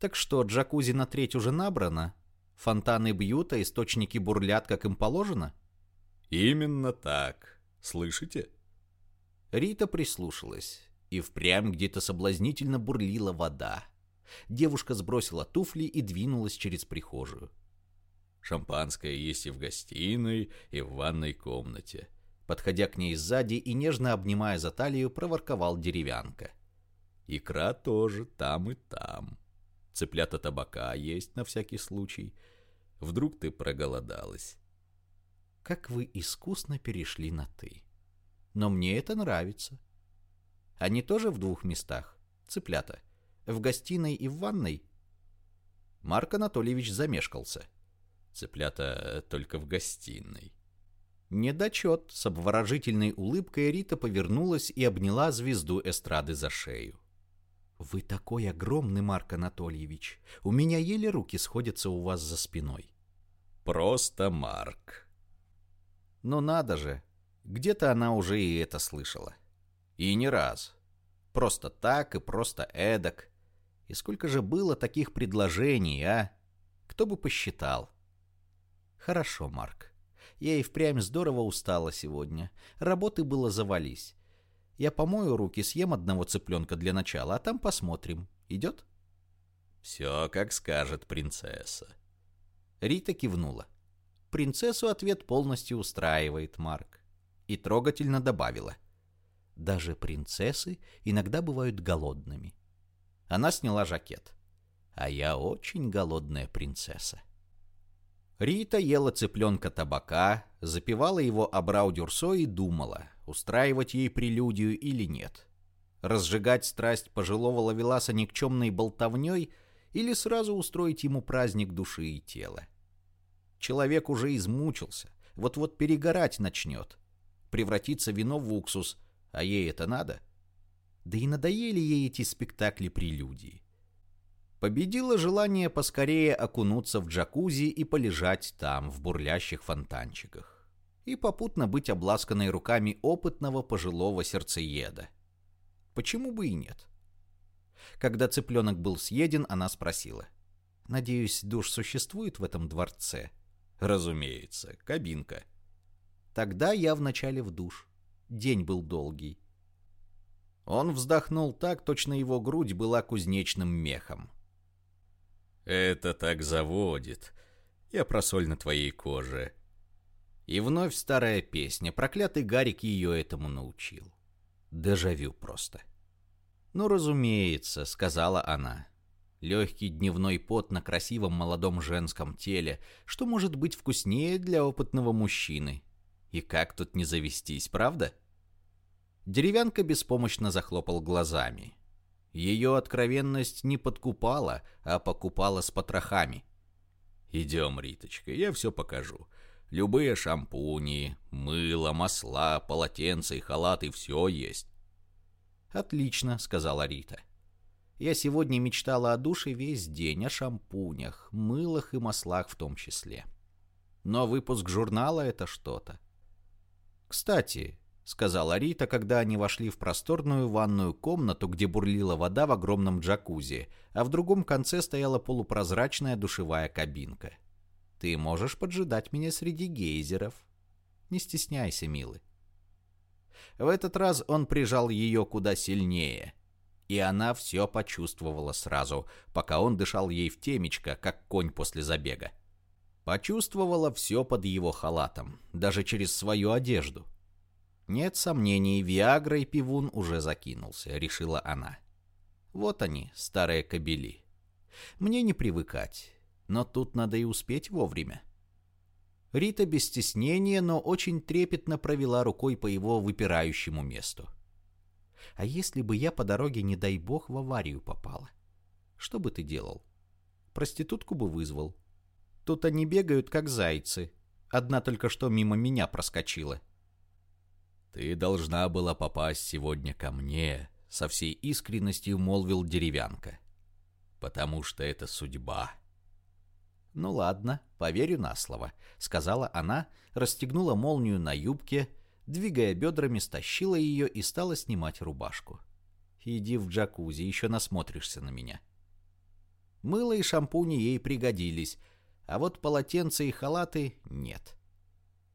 Так что, джакузи на треть уже набрано? Фонтаны бьют, а источники бурлят, как им положено? Именно так. Слышите? Рита прислушалась, и впрямь где-то соблазнительно бурлила вода. Девушка сбросила туфли и двинулась через прихожую. Шампанское есть и в гостиной, и в ванной комнате подходя к ней сзади и нежно обнимая за талию, проворковал деревянка. «Икра тоже там и там. Цыплята табака есть на всякий случай. Вдруг ты проголодалась». «Как вы искусно перешли на «ты». Но мне это нравится. Они тоже в двух местах, цыплята, в гостиной и в ванной?» Марк Анатольевич замешкался. «Цыплята только в гостиной». Недочет, с обворожительной улыбкой Рита повернулась и обняла звезду эстрады за шею. «Вы такой огромный, Марк Анатольевич. У меня еле руки сходятся у вас за спиной». «Просто Марк». «Ну надо же. Где-то она уже и это слышала. И не раз. Просто так и просто эдак. И сколько же было таких предложений, а? Кто бы посчитал?» «Хорошо, Марк. Я и впрямь здорово устала сегодня. Работы было завались. Я помою руки, съем одного цыпленка для начала, а там посмотрим. Идет? Все, как скажет принцесса. Рита кивнула. Принцессу ответ полностью устраивает, Марк. И трогательно добавила. Даже принцессы иногда бывают голодными. Она сняла жакет. А я очень голодная принцесса. Рита ела цыпленка табака, запивала его абрау-дюрсо и думала, устраивать ей прелюдию или нет. Разжигать страсть пожилого ловеласа никчемной болтовней или сразу устроить ему праздник души и тела. Человек уже измучился, вот-вот перегорать начнет. Превратиться вино в уксус, а ей это надо? Да и надоели ей эти спектакли-прелюдии. Победило желание поскорее окунуться в джакузи и полежать там, в бурлящих фонтанчиках. И попутно быть обласканной руками опытного пожилого сердцееда. Почему бы и нет? Когда цыпленок был съеден, она спросила. «Надеюсь, душ существует в этом дворце?» Разумеется, кабинка. Тогда я вначале в душ. День был долгий. Он вздохнул так, точно его грудь была кузнечным мехом. «Это так заводит. Я про соль на твоей коже». И вновь старая песня. Проклятый Гарик ее этому научил. Дежавю просто. «Ну, разумеется», — сказала она. Легкий дневной пот на красивом молодом женском теле, что может быть вкуснее для опытного мужчины. И как тут не завестись, правда? Деревянка беспомощно захлопал глазами. Ее откровенность не подкупала, а покупала с потрохами. «Идем, Риточка, я все покажу. Любые шампуни, мыло, масла, полотенца и халаты — все есть». «Отлично», — сказала Рита. Я сегодня мечтала о душе весь день, о шампунях, мылах и маслах в том числе. Но выпуск журнала — это что-то. «Кстати», — сказала Рита, когда они вошли в просторную ванную комнату, где бурлила вода в огромном джакузи, а в другом конце стояла полупрозрачная душевая кабинка. «Ты можешь поджидать меня среди гейзеров. Не стесняйся, милый». В этот раз он прижал ее куда сильнее — и она все почувствовала сразу, пока он дышал ей в темечко, как конь после забега. Почувствовала все под его халатом, даже через свою одежду. Нет сомнений, Виагра и Пивун уже закинулся, решила она. Вот они, старые кобели. Мне не привыкать, но тут надо и успеть вовремя. Рита без стеснения, но очень трепетно провела рукой по его выпирающему месту. — а если бы я по дороге, не дай бог, в аварию попала? Что бы ты делал? Проститутку бы вызвал. Тут они бегают, как зайцы. Одна только что мимо меня проскочила. «Ты должна была попасть сегодня ко мне», — со всей искренностью молвил деревянка. «Потому что это судьба». «Ну ладно, поверю на слово», — сказала она, расстегнула молнию на юбке, — двигая бедрами, стащила ее и стала снимать рубашку. «Иди в джакузи, еще насмотришься на меня». Мыло и шампуни ей пригодились, а вот полотенца и халаты нет.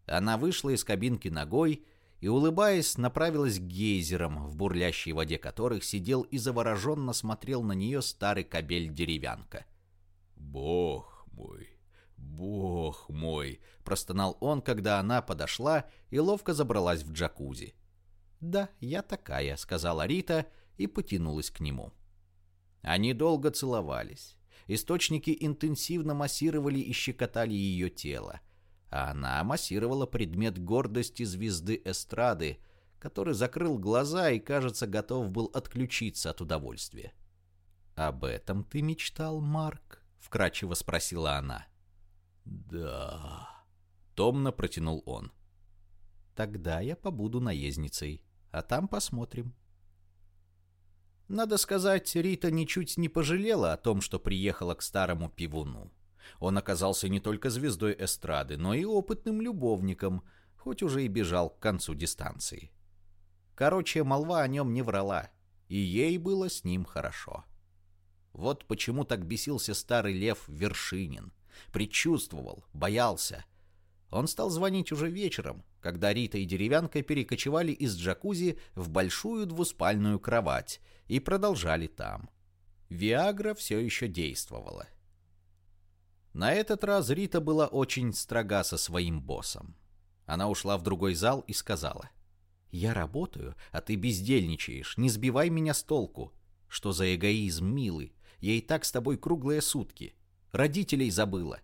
Она вышла из кабинки ногой и, улыбаясь, направилась к гейзерам, в бурлящей воде которых сидел и завороженно смотрел на нее старый кабель-деревянка. «Бог мой, «Бог мой!» – простонал он, когда она подошла и ловко забралась в джакузи. «Да, я такая», – сказала Рита и потянулась к нему. Они долго целовались. Источники интенсивно массировали и щекотали ее тело, а она массировала предмет гордости звезды эстрады, который закрыл глаза и, кажется, готов был отключиться от удовольствия. «Об этом ты мечтал, Марк?» — вкрадчиво спросила она. «Да...» — томно протянул он. «Тогда я побуду наездницей, а там посмотрим». Надо сказать, Рита ничуть не пожалела о том, что приехала к старому пивуну. Он оказался не только звездой эстрады, но и опытным любовником, хоть уже и бежал к концу дистанции. Короче, молва о нем не врала, и ей было с ним хорошо. Вот почему так бесился старый лев Вершинин — Предчувствовал, боялся. Он стал звонить уже вечером, когда Рита и деревянка перекочевали из джакузи в большую двуспальную кровать и продолжали там. Виагра все еще действовала. На этот раз Рита была очень строга со своим боссом. Она ушла в другой зал и сказала. «Я работаю, а ты бездельничаешь. Не сбивай меня с толку. Что за эгоизм, милый? Я и так с тобой круглые сутки. Родителей забыла.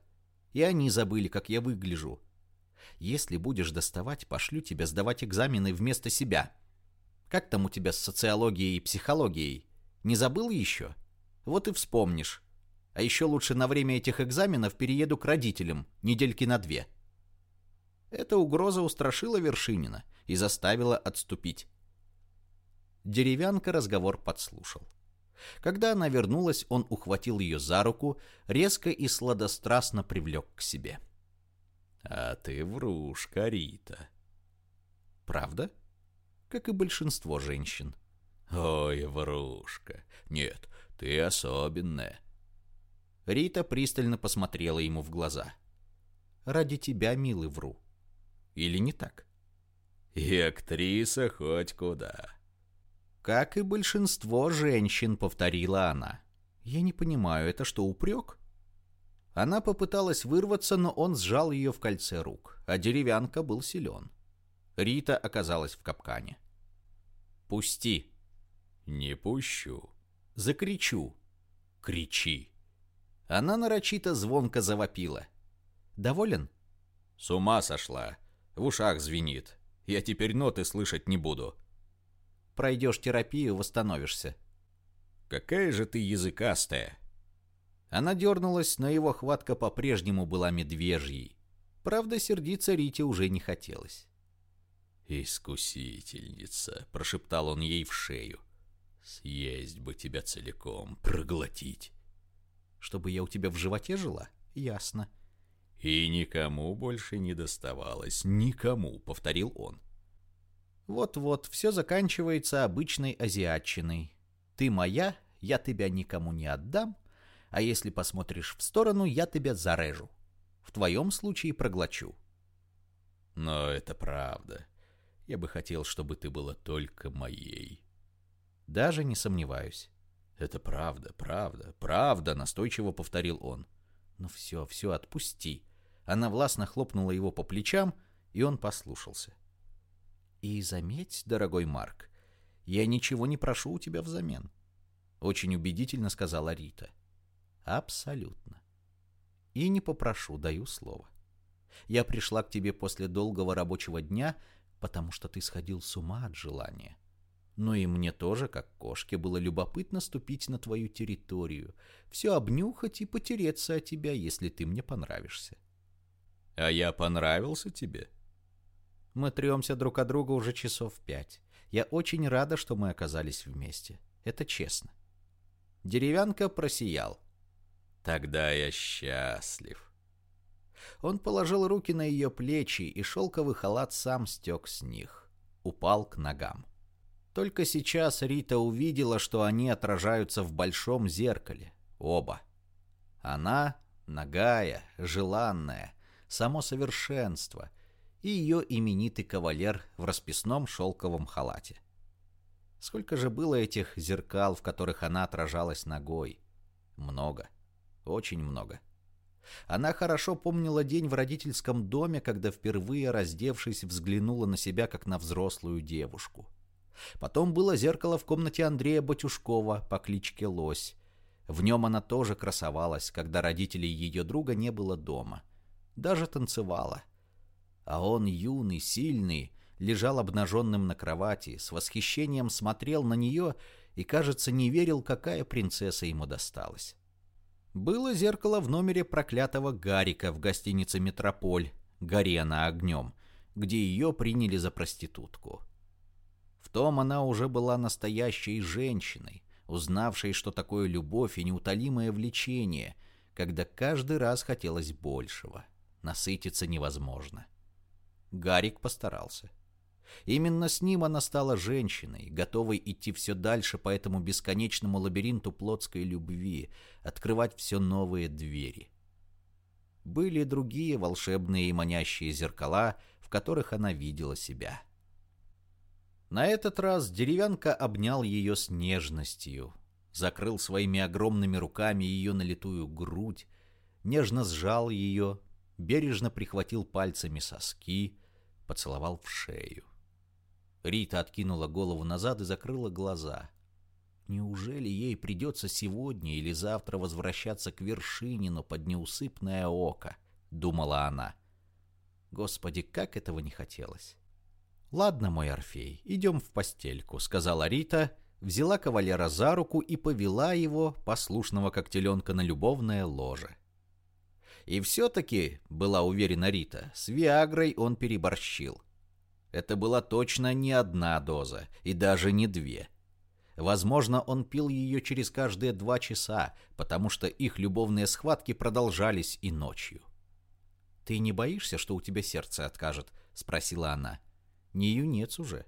И они забыли, как я выгляжу. Если будешь доставать, пошлю тебя сдавать экзамены вместо себя. Как там у тебя с социологией и психологией? Не забыл еще? Вот и вспомнишь. А еще лучше на время этих экзаменов перееду к родителям, недельки на две. Эта угроза устрашила Вершинина и заставила отступить. Деревянка разговор подслушал. Когда она вернулась, он ухватил ее за руку, резко и сладострастно привлек к себе. «А ты врушка, Рита». «Правда?» Как и большинство женщин. «Ой, врушка. Нет, ты особенная». Рита пристально посмотрела ему в глаза. «Ради тебя, милый, вру. Или не так?» «И актриса хоть куда». «Как и большинство женщин», — повторила она. «Я не понимаю, это что, упрек?» Она попыталась вырваться, но он сжал ее в кольце рук, а деревянка был силен. Рита оказалась в капкане. «Пусти!» «Не пущу!» «Закричу!» «Кричи!» Она нарочито звонко завопила. «Доволен?» «С ума сошла! В ушах звенит. Я теперь ноты слышать не буду!» Пройдешь терапию, восстановишься. Какая же ты языкастая. Она дернулась, но его хватка по-прежнему была медвежьей. Правда, сердиться Рите уже не хотелось. «Искусительница», — прошептал он ей в шею. «Съесть бы тебя целиком, проглотить». «Чтобы я у тебя в животе жила? Ясно». «И никому больше не доставалось, никому», — повторил он. Вот-вот, все заканчивается обычной азиатчиной. Ты моя, я тебя никому не отдам, а если посмотришь в сторону, я тебя зарежу. В твоем случае проглочу. Но это правда. Я бы хотел, чтобы ты была только моей. Даже не сомневаюсь. Это правда, правда, правда, настойчиво повторил он. Ну все, все, отпусти. Она властно хлопнула его по плечам, и он послушался. И заметь, дорогой Марк, я ничего не прошу у тебя взамен. Очень убедительно сказала Рита. Абсолютно. И не попрошу, даю слово. Я пришла к тебе после долгого рабочего дня, потому что ты сходил с ума от желания. Но и мне тоже, как кошке, было любопытно ступить на твою территорию, все обнюхать и потереться о тебя, если ты мне понравишься. А я понравился тебе? — мы тремся друг от друга уже часов пять. Я очень рада, что мы оказались вместе. Это честно. Деревянка просиял. Тогда я счастлив. Он положил руки на ее плечи, и шелковый халат сам стек с них. Упал к ногам. Только сейчас Рита увидела, что они отражаются в большом зеркале. Оба. Она, нагая, желанная, само совершенство — и ее именитый кавалер в расписном шелковом халате. Сколько же было этих зеркал, в которых она отражалась ногой? Много. Очень много. Она хорошо помнила день в родительском доме, когда впервые, раздевшись, взглянула на себя, как на взрослую девушку. Потом было зеркало в комнате Андрея Батюшкова по кличке Лось. В нем она тоже красовалась, когда родителей ее друга не было дома. Даже танцевала а он, юный, сильный, лежал обнаженным на кровати, с восхищением смотрел на нее и, кажется, не верил, какая принцесса ему досталась. Было зеркало в номере проклятого Гарика в гостинице «Метрополь», «Горена огнем», где ее приняли за проститутку. В том она уже была настоящей женщиной, узнавшей, что такое любовь и неутолимое влечение, когда каждый раз хотелось большего. Насытиться невозможно. Гарик постарался. Именно с ним она стала женщиной, готовой идти все дальше по этому бесконечному лабиринту плотской любви, открывать все новые двери. Были другие волшебные и манящие зеркала, в которых она видела себя. На этот раз деревянка обнял ее с нежностью, закрыл своими огромными руками ее налитую грудь, нежно сжал ее, бережно прихватил пальцами соски, поцеловал в шею. Рита откинула голову назад и закрыла глаза. Неужели ей придется сегодня или завтра возвращаться к вершине, под неусыпное око? Думала она. Господи, как этого не хотелось. «Ладно, мой Орфей, идем в постельку», — сказала Рита, взяла кавалера за руку и повела его, послушного как теленка, на любовное ложе. И все-таки, была уверена Рита, с Виагрой он переборщил. Это была точно не одна доза, и даже не две. Возможно, он пил ее через каждые два часа, потому что их любовные схватки продолжались и ночью. «Ты не боишься, что у тебя сердце откажет?» — спросила она. «Не юнец уже.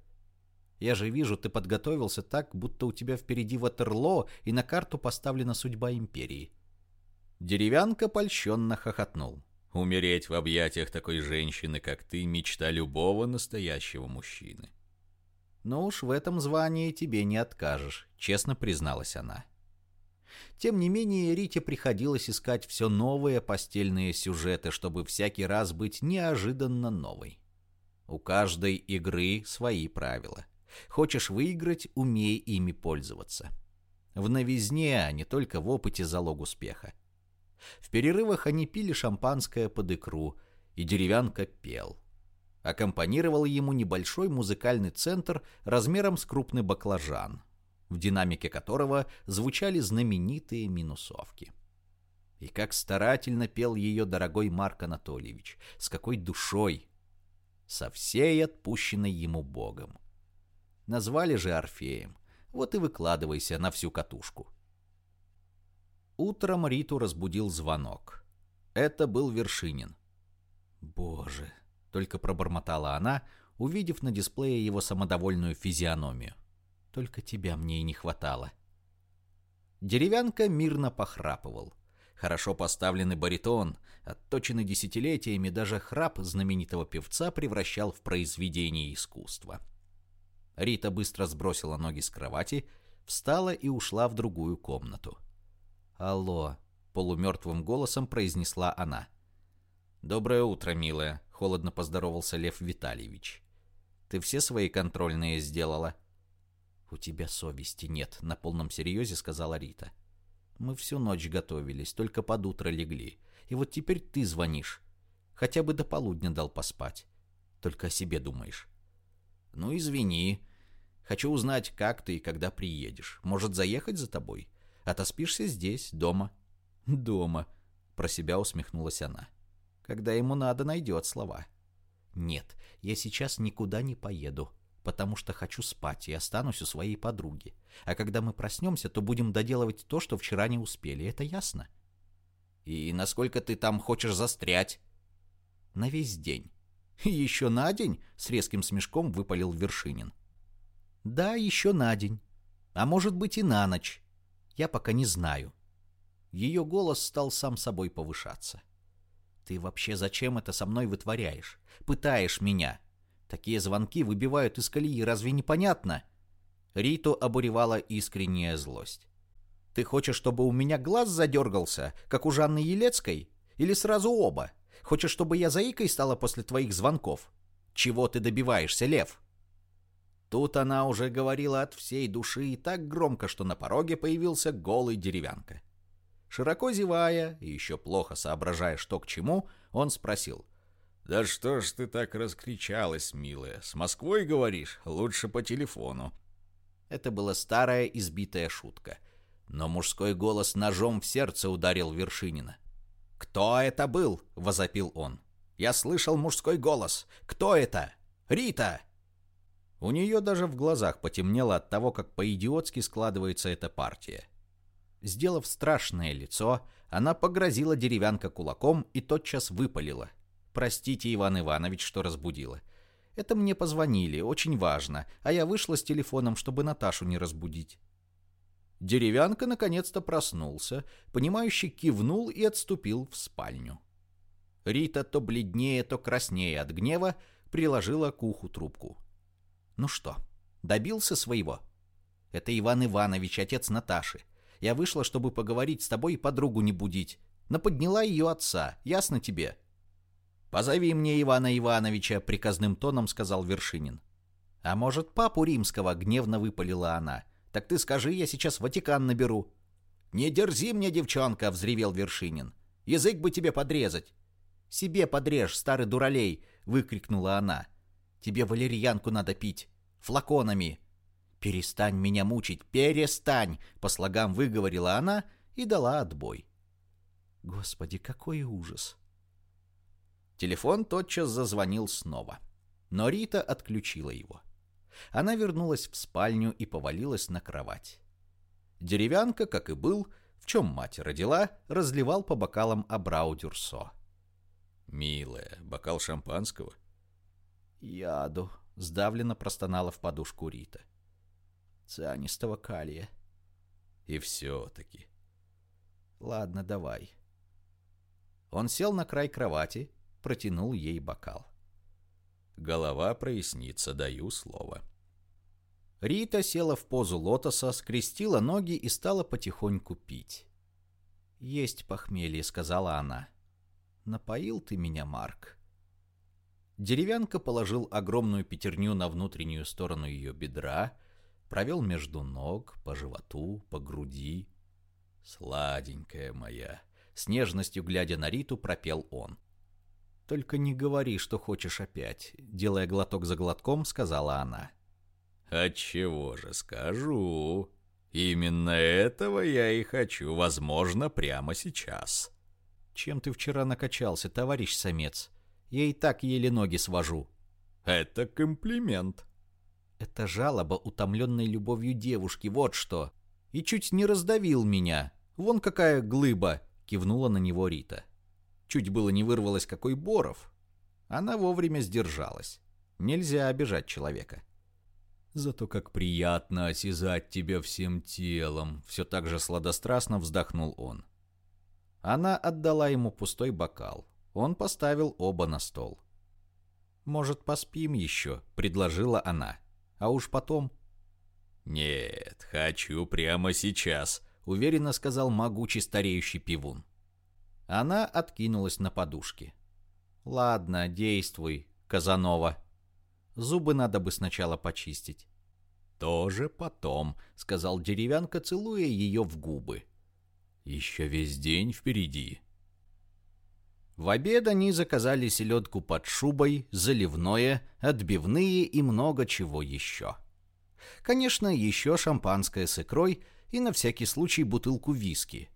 Я же вижу, ты подготовился так, будто у тебя впереди Ватерло, и на карту поставлена судьба империи». Деревянка польщенно хохотнул. «Умереть в объятиях такой женщины, как ты, мечта любого настоящего мужчины». «Ну уж в этом звании тебе не откажешь», — честно призналась она. Тем не менее, Рите приходилось искать все новые постельные сюжеты, чтобы всякий раз быть неожиданно новой. У каждой игры свои правила. Хочешь выиграть – умей ими пользоваться. В новизне, а не только в опыте залог успеха. В перерывах они пили шампанское под икру, и деревянка пел. Аккомпанировал ему небольшой музыкальный центр размером с крупный баклажан, в динамике которого звучали знаменитые минусовки. И как старательно пел ее дорогой Марк Анатольевич, с какой душой, со всей отпущенной ему Богом. Назвали же Орфеем, вот и выкладывайся на всю катушку. Утром Риту разбудил звонок. Это был Вершинин. «Боже!» — только пробормотала она, увидев на дисплее его самодовольную физиономию. «Только тебя мне и не хватало». Деревянка мирно похрапывал. Хорошо поставленный баритон, отточенный десятилетиями, даже храп знаменитого певца превращал в произведение искусства. Рита быстро сбросила ноги с кровати, встала и ушла в другую комнату. «Алло», — полумертвым голосом произнесла она. «Доброе утро, милая», — холодно поздоровался Лев Витальевич. «Ты все свои контрольные сделала?» «У тебя совести нет», — на полном серьезе сказала Рита. «Мы всю ночь готовились, только под утро легли. И вот теперь ты звонишь. Хотя бы до полудня дал поспать. Только о себе думаешь». «Ну, извини. Хочу узнать, как ты и когда приедешь. Может, заехать за тобой? Отоспишься здесь, дома». «Дома», — про себя усмехнулась она. «Когда ему надо, найдет слова». «Нет, я сейчас никуда не поеду, потому что хочу спать и останусь у своей подруги. А когда мы проснемся, то будем доделывать то, что вчера не успели. Это ясно?» «И насколько ты там хочешь застрять?» «На весь день». «Еще на день?» — с резким смешком выпалил Вершинин. «Да, еще на день. А может быть и на ночь. Я пока не знаю. Ее голос стал сам собой повышаться. Ты вообще зачем это со мной вытворяешь? Пытаешь меня? Такие звонки выбивают из колеи, разве не понятно? Риту обуревала искренняя злость. Ты хочешь, чтобы у меня глаз задергался, как у Жанны Елецкой? Или сразу оба? Хочешь, чтобы я заикой стала после твоих звонков? Чего ты добиваешься, Лев? Тут она уже говорила от всей души и так громко, что на пороге появился голый деревянка. Широко зевая и еще плохо соображая, что к чему, он спросил. «Да что ж ты так раскричалась, милая? С Москвой, говоришь? Лучше по телефону». Это была старая избитая шутка. Но мужской голос ножом в сердце ударил Вершинина. «Кто это был?» — возопил он. «Я слышал мужской голос. Кто это? Рита!» У нее даже в глазах потемнело от того, как по-идиотски складывается эта партия. Сделав страшное лицо, она погрозила деревянка кулаком и тотчас выпалила. «Простите, Иван Иванович, что разбудила. Это мне позвонили, очень важно, а я вышла с телефоном, чтобы Наташу не разбудить». Деревянка наконец-то проснулся, понимающий кивнул и отступил в спальню. Рита то бледнее, то краснее от гнева приложила к уху трубку. Ну что, добился своего? Это Иван Иванович, отец Наташи. Я вышла, чтобы поговорить с тобой и подругу не будить. Наподняла ее отца, ясно тебе?» «Позови мне Ивана Ивановича», — приказным тоном сказал Вершинин. «А может, папу римского?» — гневно выпалила она. «Так ты скажи, я сейчас Ватикан наберу». «Не дерзи мне, девчонка!» — взревел Вершинин. «Язык бы тебе подрезать!» «Себе подрежь, старый дуралей!» — выкрикнула она. «Тебе валерьянку надо пить. Флаконами!» «Перестань меня мучить! Перестань!» — по слогам выговорила она и дала отбой. Господи, какой ужас! Телефон тотчас зазвонил снова. Но Рита отключила его. Она вернулась в спальню и повалилась на кровать. Деревянка, как и был, в чем мать родила, разливал по бокалам Абрау Дюрсо. «Милая, бокал шампанского?» «Яду», — сдавленно простонала в подушку Рита. «Цианистого калия». «И все-таки». «Ладно, давай». Он сел на край кровати, протянул ей бокал. Голова прояснится, даю слово. Рита села в позу лотоса, скрестила ноги и стала потихоньку пить. «Есть похмелье», — сказала она. «Напоил ты меня, Марк». Деревянка положил огромную пятерню на внутреннюю сторону ее бедра, провел между ног, по животу, по груди. «Сладенькая моя», — с нежностью глядя на Риту, пропел он. «Только не говори, что хочешь опять», — делая глоток за глотком, сказала она. «Отчего же скажу. Именно этого я и хочу, возможно, прямо сейчас». «Чем ты вчера накачался, товарищ самец? Я и так еле ноги свожу». «Это комплимент». «Это жалоба утомленной любовью девушки, вот что. И чуть не раздавил меня. Вон какая глыба», — кивнула на него Рита. Чуть было не вырвалось какой Боров. Она вовремя сдержалась. Нельзя обижать человека. «Зато как приятно осязать тебя всем телом!» Все так же сладострастно вздохнул он. Она отдала ему пустой бокал. Он поставил оба на стол. «Может, поспим еще?» — предложила она. «А уж потом...» «Нет, хочу прямо сейчас», — уверенно сказал могучий стареющий пивун. Она откинулась на подушке. «Ладно, действуй, Казанова. Зубы надо бы сначала почистить». «Тоже потом», — сказал деревянка, целуя ее в губы. «Еще весь день впереди». В обед они заказали селедку под шубой, заливное, отбивные и много чего еще. Конечно, еще шампанское с икрой и на всякий случай бутылку виски.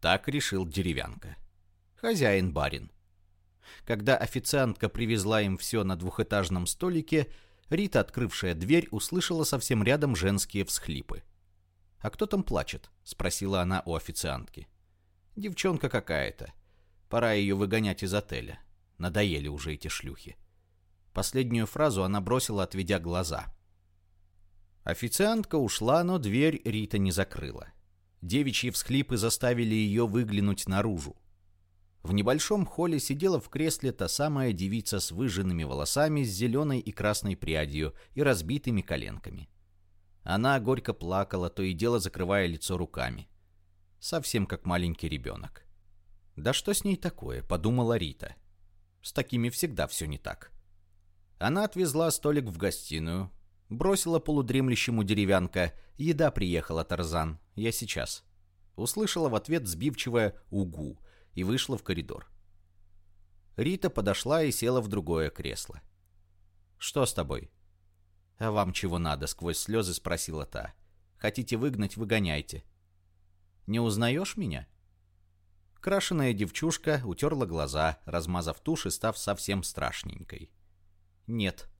Так решил деревянка хозяин-барин. Когда официантка привезла им все на двухэтажном столике, Рита, открывшая дверь, услышала совсем рядом женские всхлипы. «А кто там плачет?» — спросила она у официантки. «Девчонка какая-то. Пора ее выгонять из отеля. Надоели уже эти шлюхи». Последнюю фразу она бросила, отведя глаза. Официантка ушла, но дверь Рита не закрыла. Девичьи всхлипы заставили ее выглянуть наружу. В небольшом холле сидела в кресле та самая девица с выжженными волосами, с зеленой и красной прядью и разбитыми коленками. Она горько плакала, то и дело закрывая лицо руками. Совсем как маленький ребенок. «Да что с ней такое?» — подумала Рита. «С такими всегда все не так». Она отвезла столик в гостиную, бросила полудремлющему деревянка «Еда приехала, Тарзан, я сейчас». Услышала в ответ сбивчивое «Угу», и вышла в коридор. Рита подошла и села в другое кресло. «Что с тобой?» «А вам чего надо?» — сквозь слезы спросила та. «Хотите выгнать — выгоняйте». «Не узнаешь меня?» Крашеная девчушка утерла глаза, размазав тушь и став совсем страшненькой. «Нет».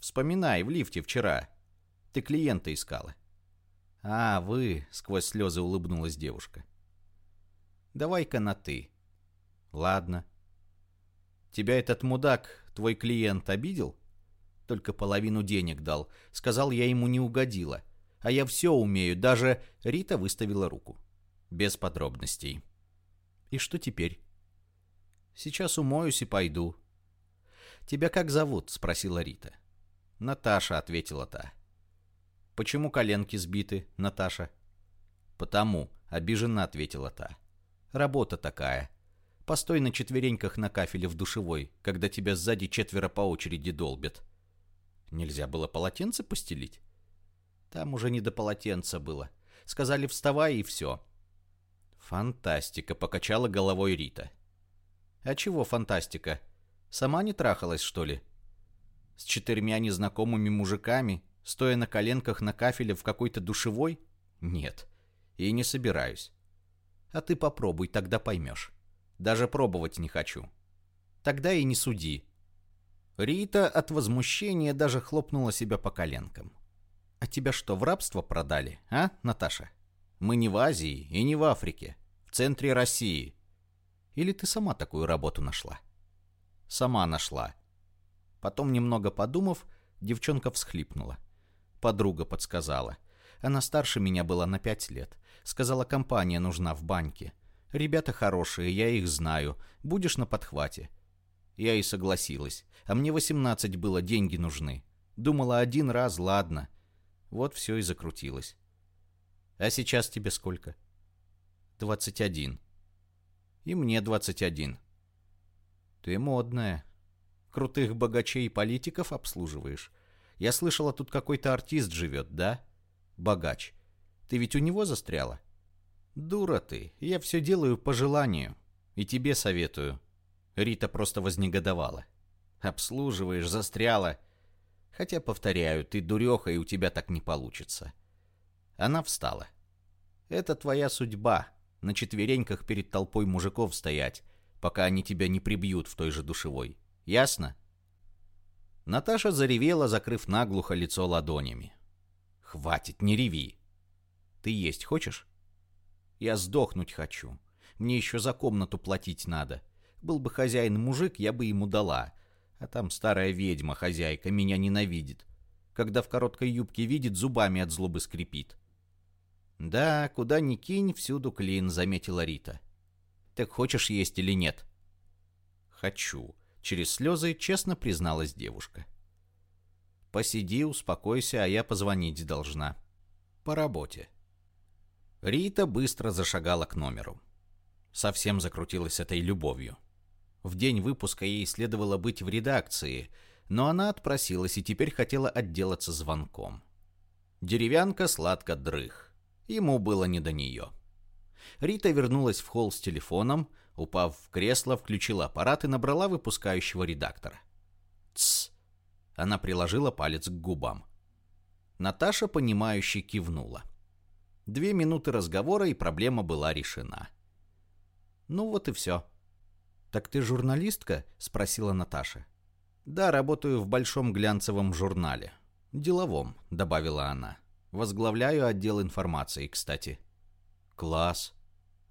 «Вспоминай, в лифте вчера. Ты клиента искала». «А, вы», — сквозь слезы улыбнулась девушка. Давай-ка на «ты». Ладно. Тебя этот мудак, твой клиент, обидел? Только половину денег дал. Сказал, я ему не угодила. А я все умею, даже... Рита выставила руку. Без подробностей. И что теперь? Сейчас умоюсь и пойду. Тебя как зовут? Спросила Рита. Наташа, ответила та. Почему коленки сбиты, Наташа? «Потому», — обиженно ответила та. «Работа такая. Постой на четвереньках на кафеле в душевой, когда тебя сзади четверо по очереди долбят. Нельзя было полотенце постелить? Там уже не до полотенца было. Сказали «вставай» и все. Фантастика, покачала головой Рита. А чего фантастика? Сама не трахалась, что ли? С четырьмя незнакомыми мужиками, стоя на коленках на кафеле в какой-то душевой? Нет, и не собираюсь. А ты попробуй, тогда поймешь. Даже пробовать не хочу. Тогда и не суди. Рита от возмущения даже хлопнула себя по коленкам. «А тебя что, в рабство продали, а, Наташа? Мы не в Азии и не в Африке, в центре России. Или ты сама такую работу нашла?» «Сама нашла». Потом, немного подумав, девчонка всхлипнула. Подруга подсказала. Она старше меня была на пять лет. Сказала, компания нужна в банке. Ребята хорошие, я их знаю. Будешь на подхвате. Я и согласилась. А мне 18 было, деньги нужны. Думала один раз, ладно. Вот все и закрутилось. А сейчас тебе сколько? 21. И мне 21. Ты модная. Крутых богачей и политиков обслуживаешь. Я слышала, тут какой-то артист живет, да? Богач. Ты ведь у него застряла? Дура ты. Я все делаю по желанию. И тебе советую. Рита просто вознегодовала. «Обслуживаешь, застряла. Хотя, повторяю, ты дуреха, и у тебя так не получится». Она встала. «Это твоя судьба. На четвереньках перед толпой мужиков стоять, пока они тебя не прибьют в той же душевой. Ясно?» Наташа заревела, закрыв наглухо лицо ладонями. «Хватит, не реви. Ты есть хочешь?» «Я сдохнуть хочу. Мне еще за комнату платить надо. Был бы хозяин мужик, я бы ему дала. А там старая ведьма, хозяйка, меня ненавидит. Когда в короткой юбке видит, зубами от злобы скрипит. «Да, куда ни кинь, всюду клин», — заметила Рита. «Так хочешь есть или нет?» «Хочу», — через слезы честно призналась девушка. «Посиди, успокойся, а я позвонить должна. По работе». Рита быстро зашагала к номеру. Совсем закрутилась этой любовью. В день выпуска ей следовало быть в редакции, но она отпросилась и теперь хотела отделаться звонком. Деревянка сладко дрых. Ему было не до нее. Рита вернулась в холл с телефоном, упав в кресло, включила аппарат и набрала выпускающего редактора. «Тсс!» Она приложила палец к губам. Наташа, понимающе кивнула. Две минуты разговора, и проблема была решена. Ну вот и все. «Так ты журналистка?» — спросила Наташа. «Да, работаю в большом глянцевом журнале. Деловом», — добавила она. «Возглавляю отдел информации, кстати». «Класс.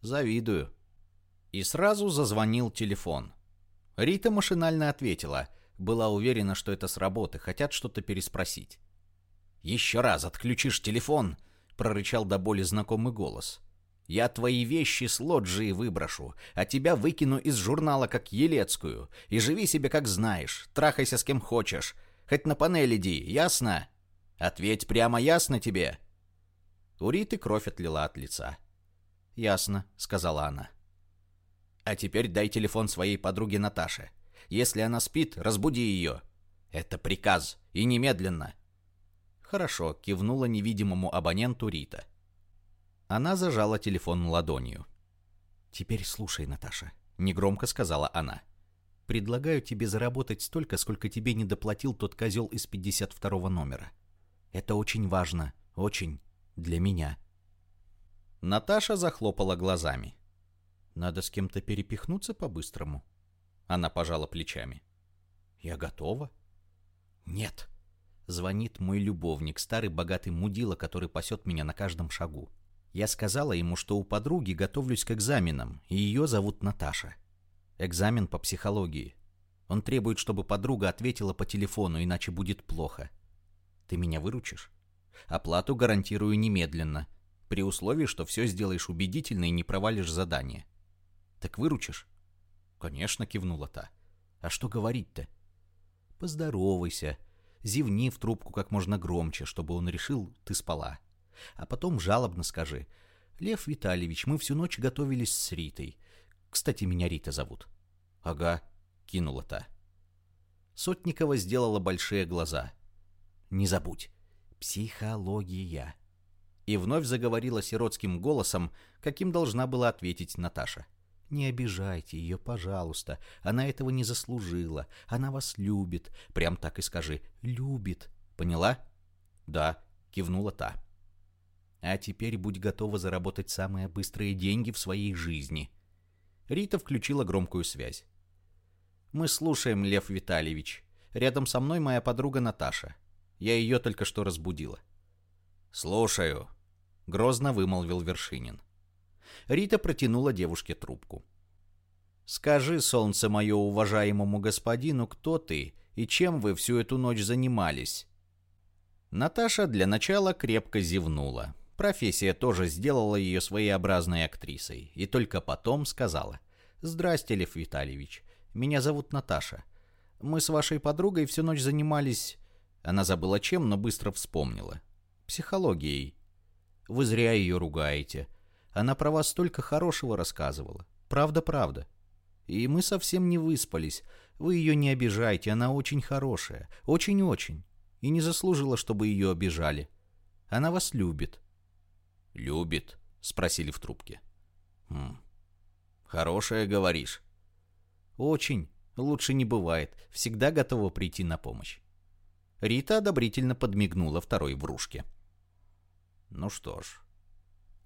Завидую». И сразу зазвонил телефон. Рита машинально ответила. Была уверена, что это с работы, хотят что-то переспросить. «Еще раз отключишь телефон!» — прорычал до боли знакомый голос. Я твои вещи с лоджии выброшу, а тебя выкину из журнала как Елецкую. И живи себе как знаешь, трахайся с кем хочешь. Хоть на панель иди, ясно? Ответь прямо ясно тебе?» У Риты кровь отлила от лица. «Ясно», — сказала она. «А теперь дай телефон своей подруге Наташе. Если она спит, разбуди ее. Это приказ, и немедленно». «Хорошо», — кивнула невидимому абоненту Рита. Она зажала телефон ладонью. «Теперь слушай, Наташа», — негромко сказала она. «Предлагаю тебе заработать столько, сколько тебе не доплатил тот козел из 52 номера. Это очень важно, очень, для меня». Наташа захлопала глазами. «Надо с кем-то перепихнуться по-быстрому». Она пожала плечами. «Я готова». «Нет», Звонит мой любовник, старый богатый мудила, который пасет меня на каждом шагу. Я сказала ему, что у подруги готовлюсь к экзаменам, и ее зовут Наташа. Экзамен по психологии. Он требует, чтобы подруга ответила по телефону, иначе будет плохо. Ты меня выручишь? Оплату гарантирую немедленно, при условии, что все сделаешь убедительно и не провалишь задание. Так выручишь? Конечно, кивнула та. А что говорить-то? Поздоровайся. Зевни в трубку как можно громче, чтобы он решил, ты спала. А потом жалобно скажи. Лев Витальевич, мы всю ночь готовились с Ритой. Кстати, меня Рита зовут. Ага, кинула та. Сотникова сделала большие глаза. Не забудь. Психология. И вновь заговорила сиротским голосом, каким должна была ответить Наташа. Не обижайте ее, пожалуйста. Она этого не заслужила. Она вас любит. Прям так и скажи. Любит. Поняла? Да, кивнула та. А теперь будь готова заработать самые быстрые деньги в своей жизни. Рита включила громкую связь. Мы слушаем, Лев Витальевич. Рядом со мной моя подруга Наташа. Я ее только что разбудила. Слушаю, грозно вымолвил Вершинин. Рита протянула девушке трубку. «Скажи, солнце мое, уважаемому господину, кто ты и чем вы всю эту ночь занимались?» Наташа для начала крепко зевнула. Профессия тоже сделала ее своеобразной актрисой, и только потом сказала. «Здрасте, Лев Витальевич. Меня зовут Наташа. Мы с вашей подругой всю ночь занимались...» Она забыла чем, но быстро вспомнила. «Психологией. Вы зря ее ругаете. Она про вас столько хорошего рассказывала. Правда-правда. И мы совсем не выспались. Вы ее не обижайте, она очень хорошая. Очень-очень. И не заслужила, чтобы ее обижали. Она вас любит. «Любит?» — спросили в трубке. «Хм. Хорошая, говоришь?» «Очень. Лучше не бывает. Всегда готова прийти на помощь». Рита одобрительно подмигнула второй врушке. «Ну что ж.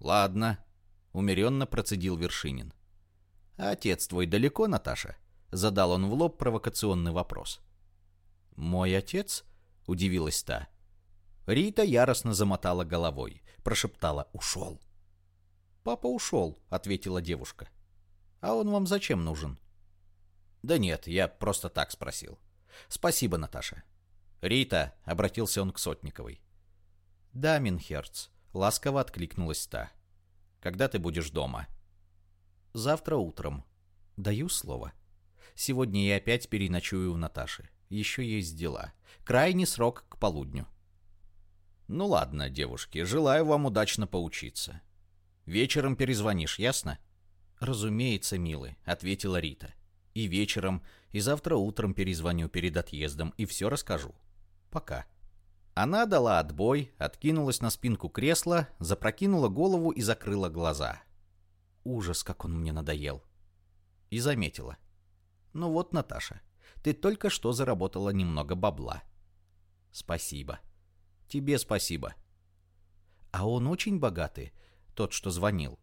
Ладно», — умеренно процедил Вершинин. «А отец твой далеко, Наташа?» — задал он в лоб провокационный вопрос. «Мой отец?» — удивилась та. Рита яростно замотала головой, прошептала «Ушел». «Папа ушел», — ответила девушка. «А он вам зачем нужен?» «Да нет, я просто так спросил». «Спасибо, Наташа». «Рита», — обратился он к Сотниковой. «Да, Минхерц», — ласково откликнулась та. «Когда ты будешь дома?» «Завтра утром. Даю слово. Сегодня я опять переночую у Наташи. Еще есть дела. Крайний срок к полудню». Ну ладно, девушки, желаю вам удачно поучиться. Вечером перезвонишь, ясно? Разумеется, милый, ответила Рита. И вечером, и завтра утром перезвоню перед отъездом и все расскажу. Пока. Она дала отбой, откинулась на спинку кресла, запрокинула голову и закрыла глаза. Ужас, как он мне надоел. И заметила. Ну вот, Наташа, ты только что заработала немного бабла. Спасибо. Тебе спасибо. А он очень богатый, тот, что звонил.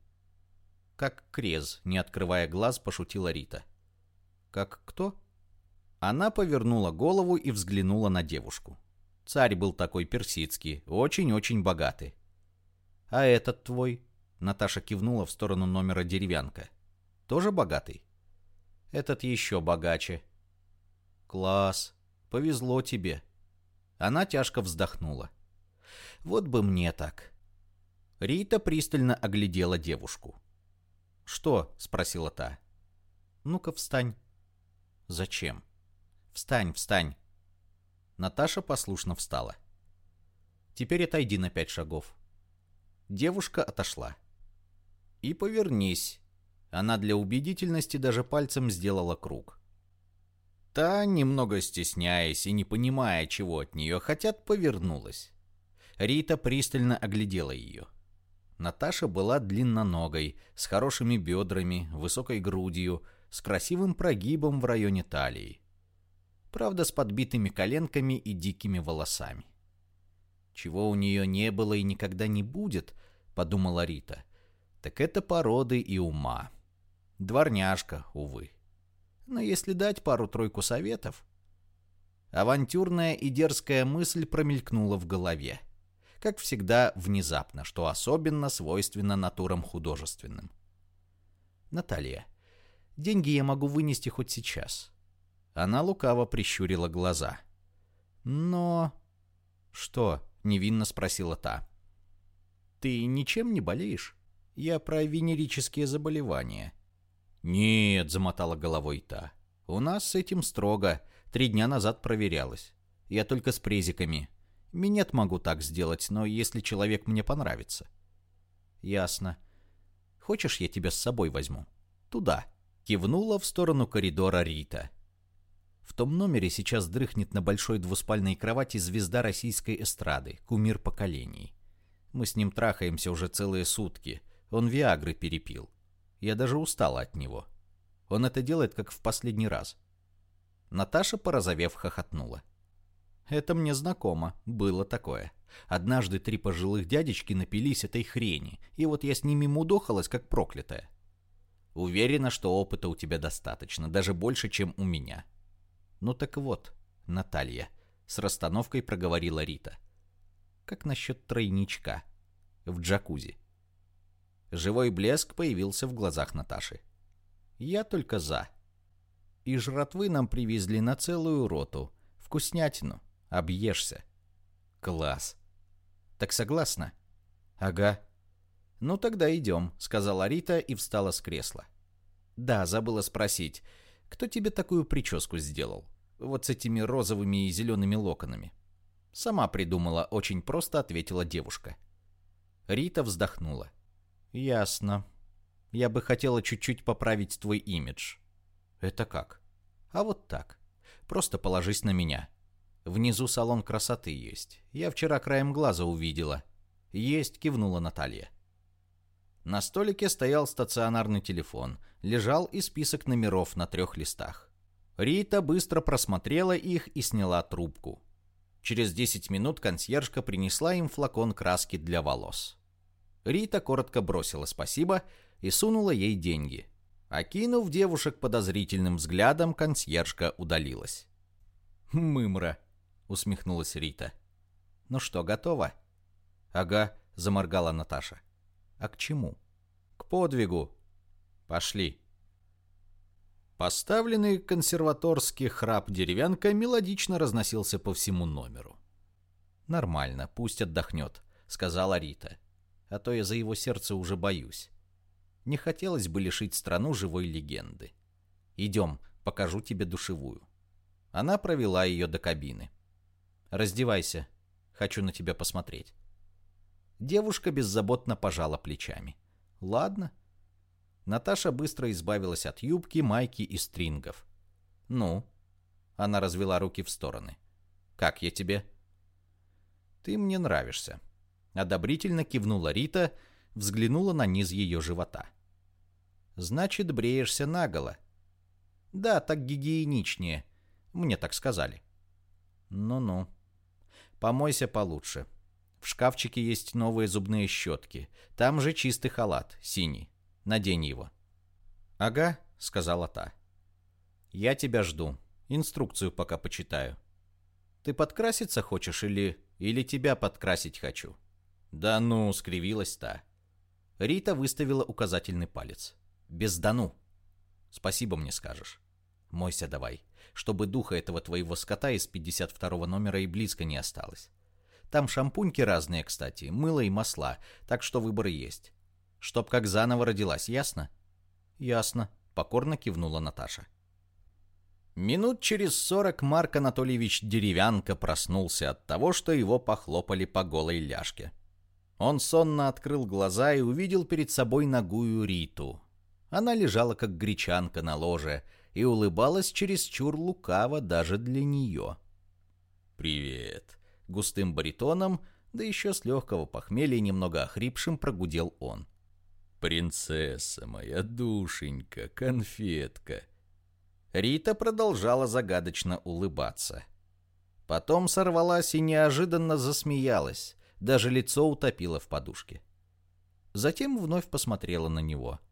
Как Крез, не открывая глаз, пошутила Рита. Как кто? Она повернула голову и взглянула на девушку. Царь был такой персидский, очень-очень богатый. А этот твой? Наташа кивнула в сторону номера деревянка. Тоже богатый? Этот еще богаче. Класс. Повезло тебе. Она тяжко вздохнула. Вот бы мне так. Рита пристально оглядела девушку. «Что?» — спросила та. «Ну-ка, встань». «Зачем?» «Встань, встань». Наташа послушно встала. «Теперь отойди на пять шагов». Девушка отошла. «И повернись». Она для убедительности даже пальцем сделала круг. Та, немного стесняясь и не понимая, чего от нее хотят, повернулась. Рита пристально оглядела ее. Наташа была длинноногой, с хорошими бедрами, высокой грудью, с красивым прогибом в районе талии. Правда, с подбитыми коленками и дикими волосами. Чего у нее не было и никогда не будет, подумала Рита, так это породы и ума. Дворняжка, увы. Но если дать пару-тройку советов... Авантюрная и дерзкая мысль промелькнула в голове как всегда, внезапно, что особенно свойственно натурам художественным. Наталья, деньги я могу вынести хоть сейчас. Она лукаво прищурила глаза. Но... Что? Невинно спросила та. Ты ничем не болеешь? Я про венерические заболевания. Нет, замотала головой та. У нас с этим строго. Три дня назад проверялась. Я только с презиками. Минет могу так сделать, но если человек мне понравится. Ясно. Хочешь, я тебя с собой возьму? Туда. Кивнула в сторону коридора Рита. В том номере сейчас дрыхнет на большой двуспальной кровати звезда российской эстрады, кумир поколений. Мы с ним трахаемся уже целые сутки. Он Виагры перепил. Я даже устала от него. Он это делает, как в последний раз. Наташа, порозовев, хохотнула. Это мне знакомо, было такое. Однажды три пожилых дядечки напились этой хрени, и вот я с ними мудохалась, как проклятая. Уверена, что опыта у тебя достаточно, даже больше, чем у меня. Ну так вот, Наталья, с расстановкой проговорила Рита. Как насчет тройничка в джакузи? Живой блеск появился в глазах Наташи. Я только за. И жратвы нам привезли на целую роту. Вкуснятину. Объешься. Класс. Так согласна? Ага. Ну тогда идем, сказала Рита и встала с кресла. Да, забыла спросить. Кто тебе такую прическу сделал? Вот с этими розовыми и зелеными локонами. Сама придумала, очень просто ответила девушка. Рита вздохнула. Ясно. Я бы хотела чуть-чуть поправить твой имидж. Это как? А вот так. Просто положись на меня. Внизу салон красоты есть. Я вчера краем глаза увидела. Есть, кивнула Наталья. На столике стоял стационарный телефон. Лежал и список номеров на трех листах. Рита быстро просмотрела их и сняла трубку. Через 10 минут консьержка принесла им флакон краски для волос. Рита коротко бросила спасибо и сунула ей деньги. Окинув девушек подозрительным взглядом, консьержка удалилась. «Мымра», — усмехнулась Рита. «Ну что, готово?» «Ага», — заморгала Наташа. «А к чему?» «К подвигу». «Пошли». Поставленный консерваторский храп деревянка мелодично разносился по всему номеру. «Нормально, пусть отдохнет», — сказала Рита. «А то я за его сердце уже боюсь. Не хотелось бы лишить страну живой легенды. Идем, покажу тебе душевую». Она провела ее до кабины. Раздевайся. Хочу на тебя посмотреть. Девушка беззаботно пожала плечами. Ладно. Наташа быстро избавилась от юбки, майки и стрингов. Ну? Она развела руки в стороны. Как я тебе? Ты мне нравишься. Одобрительно кивнула Рита, взглянула на низ ее живота. Значит, бреешься наголо. Да, так гигиеничнее. Мне так сказали. Ну-ну. Помойся получше. В шкафчике есть новые зубные щетки. Там же чистый халат, синий. Надень его. Ага, сказала та. Я тебя жду. Инструкцию пока почитаю. Ты подкраситься хочешь или... Или тебя подкрасить хочу? Да ну, скривилась та. Рита выставила указательный палец. Без дану. Спасибо мне скажешь. Мойся давай чтобы духа этого твоего скота из 52 номера и близко не осталось. Там шампуньки разные, кстати, мыло и масла, так что выбор есть. Чтоб как заново родилась, ясно? Ясно, покорно кивнула Наташа. Минут через сорок Марк Анатольевич Деревянко проснулся от того, что его похлопали по голой ляжке. Он сонно открыл глаза и увидел перед собой ногую Риту. Она лежала как гречанка на ложе, и улыбалась чересчур лукаво даже для нее. «Привет!» — густым баритоном, да еще с легкого похмелья немного охрипшим прогудел он. «Принцесса моя душенька, конфетка!» Рита продолжала загадочно улыбаться. Потом сорвалась и неожиданно засмеялась, даже лицо утопило в подушке. Затем вновь посмотрела на него —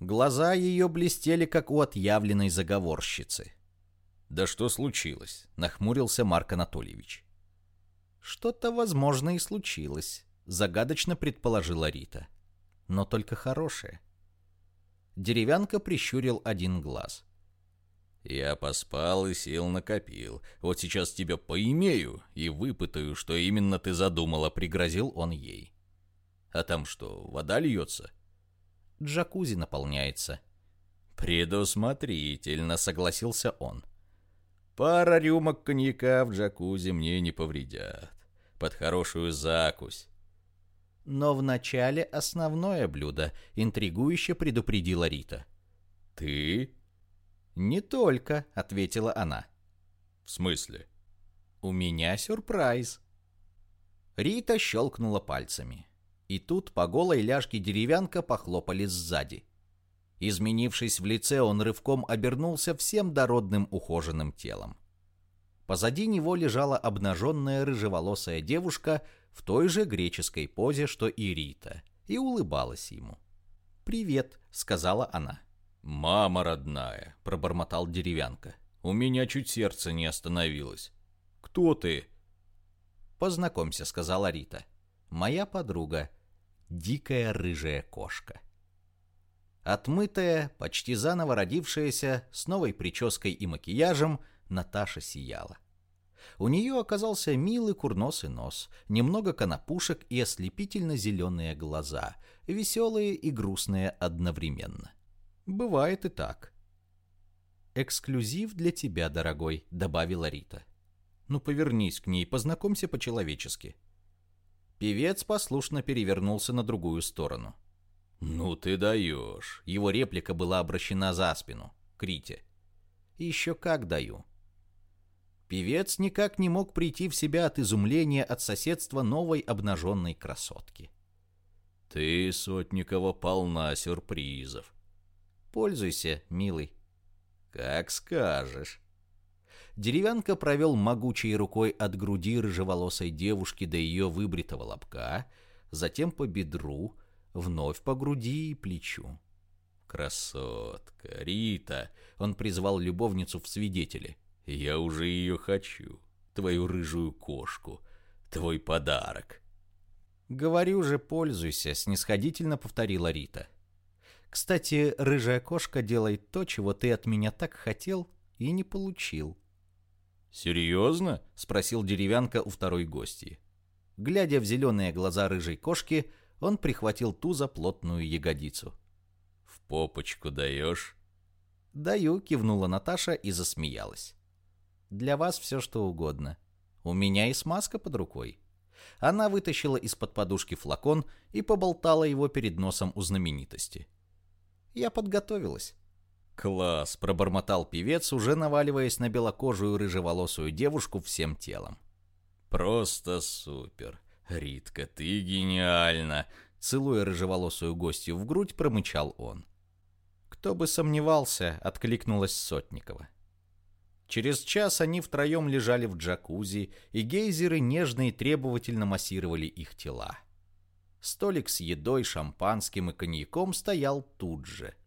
Глаза ее блестели, как у отъявленной заговорщицы. «Да что случилось?» — нахмурился Марк Анатольевич. «Что-то, возможно, и случилось», — загадочно предположила Рита. «Но только хорошее». Деревянка прищурил один глаз. «Я поспал и сил накопил. Вот сейчас тебя поимею и выпытаю, что именно ты задумала», — пригрозил он ей. «А там что, вода льется?» джакузи наполняется. «Предусмотрительно», — согласился он. «Пара рюмок коньяка в джакузи мне не повредят. Под хорошую закусь». Но вначале основное блюдо, интригующе предупредила Рита. «Ты?» «Не только», — ответила она. «В смысле?» «У меня сюрприз». Рита щелкнула пальцами. И тут по голой ляжке деревянка похлопали сзади. Изменившись в лице, он рывком обернулся всем дородным ухоженным телом. Позади него лежала обнаженная рыжеволосая девушка в той же греческой позе, что и Рита, и улыбалась ему. «Привет», — сказала она. «Мама родная», — пробормотал деревянка. «У меня чуть сердце не остановилось. Кто ты?» «Познакомься», — сказала Рита. «Моя подруга. Дикая рыжая кошка». Отмытая, почти заново родившаяся, с новой прической и макияжем, Наташа сияла. У нее оказался милый курносый нос, немного конопушек и ослепительно зеленые глаза, веселые и грустные одновременно. Бывает и так. «Эксклюзив для тебя, дорогой», — добавила Рита. «Ну, повернись к ней, познакомься по-человечески». Певец послушно перевернулся на другую сторону. «Ну ты даешь!» Его реплика была обращена за спину, к Рите. «Еще как даю!» Певец никак не мог прийти в себя от изумления от соседства новой обнаженной красотки. «Ты, Сотникова, полна сюрпризов». «Пользуйся, милый». «Как скажешь». Деревянка провел могучей рукой от груди рыжеволосой девушки до ее выбритого лобка, затем по бедру, вновь по груди и плечу. «Красотка, Рита!» Он призвал любовницу в свидетели. «Я уже ее хочу, твою рыжую кошку, твой подарок». «Говорю же, пользуйся», — снисходительно повторила Рита. «Кстати, рыжая кошка делает то, чего ты от меня так хотел и не получил». «Серьезно?» — спросил деревянка у второй гости. Глядя в зеленые глаза рыжей кошки, он прихватил ту за плотную ягодицу. «В попочку даешь?» «Даю», — кивнула Наташа и засмеялась. «Для вас все что угодно. У меня и смазка под рукой». Она вытащила из-под подушки флакон и поболтала его перед носом у знаменитости. «Я подготовилась». «Класс!» — пробормотал певец, уже наваливаясь на белокожую рыжеволосую девушку всем телом. «Просто супер! Ритка, ты гениальна!» Целуя рыжеволосую гостью в грудь, промычал он. «Кто бы сомневался!» — откликнулась Сотникова. Через час они втроем лежали в джакузи, и гейзеры нежно и требовательно массировали их тела. Столик с едой, шампанским и коньяком стоял тут же —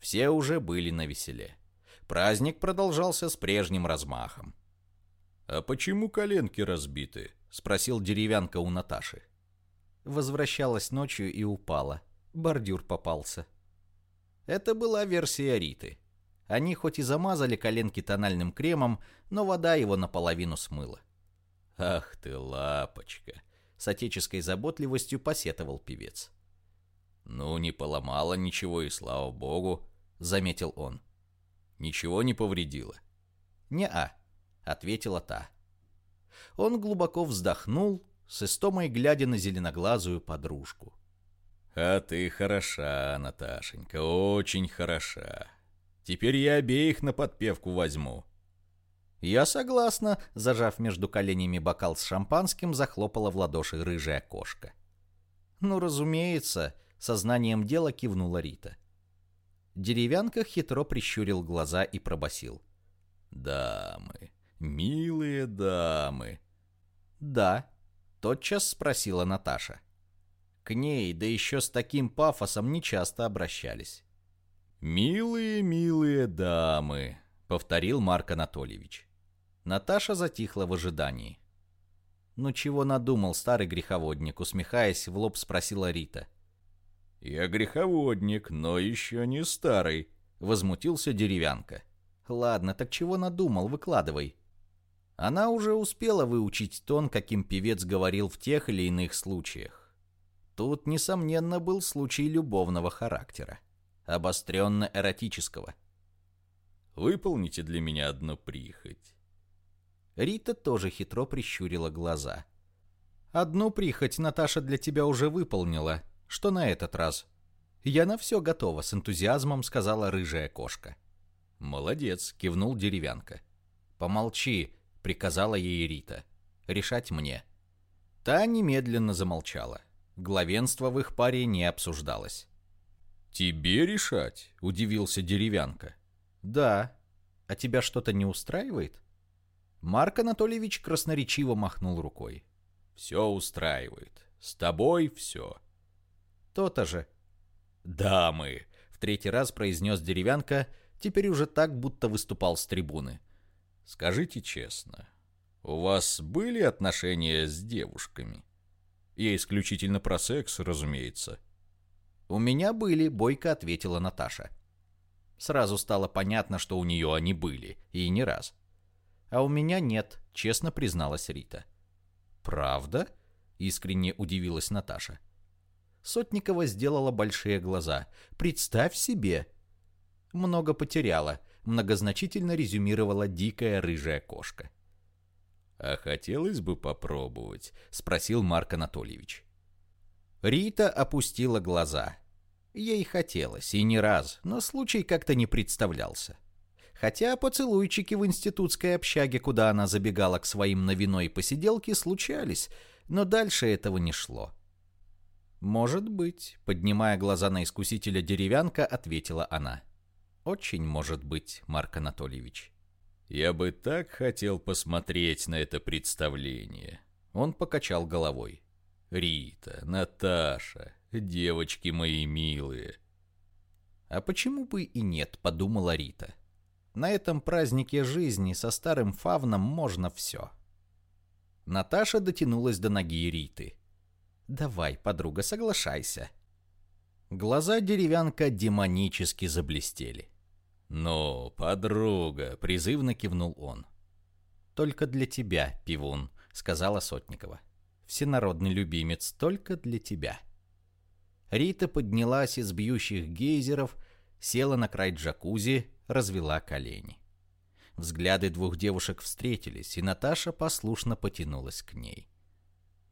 все уже были на веселе. Праздник продолжался с прежним размахом. «А почему коленки разбиты?» — спросил деревянка у Наташи. Возвращалась ночью и упала. Бордюр попался. Это была версия Риты. Они хоть и замазали коленки тональным кремом, но вода его наполовину смыла. «Ах ты, лапочка!» — с отеческой заботливостью посетовал певец. «Ну, не поломала ничего, и слава богу», — заметил он. «Ничего не повредило». «Не-а», — ответила та. Он глубоко вздохнул, с истомой глядя на зеленоглазую подружку. «А ты хороша, Наташенька, очень хороша. Теперь я обеих на подпевку возьму». «Я согласна», — зажав между коленями бокал с шампанским, захлопала в ладоши рыжая кошка. «Ну, разумеется», Сознанием дела кивнула Рита. Деревянка хитро прищурил глаза и пробасил: «Дамы, милые дамы». «Да», — тотчас спросила Наташа. К ней, да еще с таким пафосом, нечасто обращались. «Милые, милые дамы», — повторил Марк Анатольевич. Наташа затихла в ожидании. «Ну чего надумал старый греховодник?» Усмехаясь, в лоб спросила Рита. «Я греховодник, но еще не старый», — возмутился деревянка. «Ладно, так чего надумал, выкладывай». Она уже успела выучить тон, каким певец говорил в тех или иных случаях. Тут, несомненно, был случай любовного характера, обостренно-эротического. «Выполните для меня одну прихоть». Рита тоже хитро прищурила глаза. Одну прихоть Наташа для тебя уже выполнила. Что на этот раз? Я на все готова, с энтузиазмом сказала рыжая кошка. Молодец, кивнул деревянка. Помолчи, приказала ей Рита. Решать мне. Та немедленно замолчала. Главенство в их паре не обсуждалось. «Тебе решать?» – удивился деревянка. «Да. А тебя что-то не устраивает?» Марк Анатольевич красноречиво махнул рукой. «Все устраивает. С тобой все». «То-то же». «Дамы!» — в третий раз произнес деревянка, теперь уже так, будто выступал с трибуны. «Скажите честно, у вас были отношения с девушками? Я исключительно про секс, разумеется». «У меня были», — бойко ответила Наташа. Сразу стало понятно, что у нее они были, и не раз. «А у меня нет», — честно призналась Рита. «Правда?» — искренне удивилась Наташа. Сотникова сделала большие глаза. «Представь себе!» «Много потеряла», — многозначительно резюмировала дикая рыжая кошка. «А хотелось бы попробовать?» — спросил Марк Анатольевич. Рита опустила глаза. Ей хотелось, и не раз, но случай как-то не представлялся. Хотя поцелуйчики в институтской общаге, куда она забегала к своим на виной посиделке, случались, но дальше этого не шло. «Может быть», — поднимая глаза на искусителя деревянка, ответила она. «Очень может быть, Марк Анатольевич». «Я бы так хотел посмотреть на это представление». Он покачал головой. Рита, Наташа, девочки мои милые. А почему бы и нет, подумала Рита. На этом празднике жизни со старым фавном можно все. Наташа дотянулась до ноги Риты. «Давай, подруга, соглашайся». Глаза деревянка демонически заблестели. «Ну, подруга», — призывно кивнул он. «Только для тебя, пивун», — сказала Сотникова всенародный любимец, только для тебя». Рита поднялась из бьющих гейзеров, села на край джакузи, развела колени. Взгляды двух девушек встретились, и Наташа послушно потянулась к ней.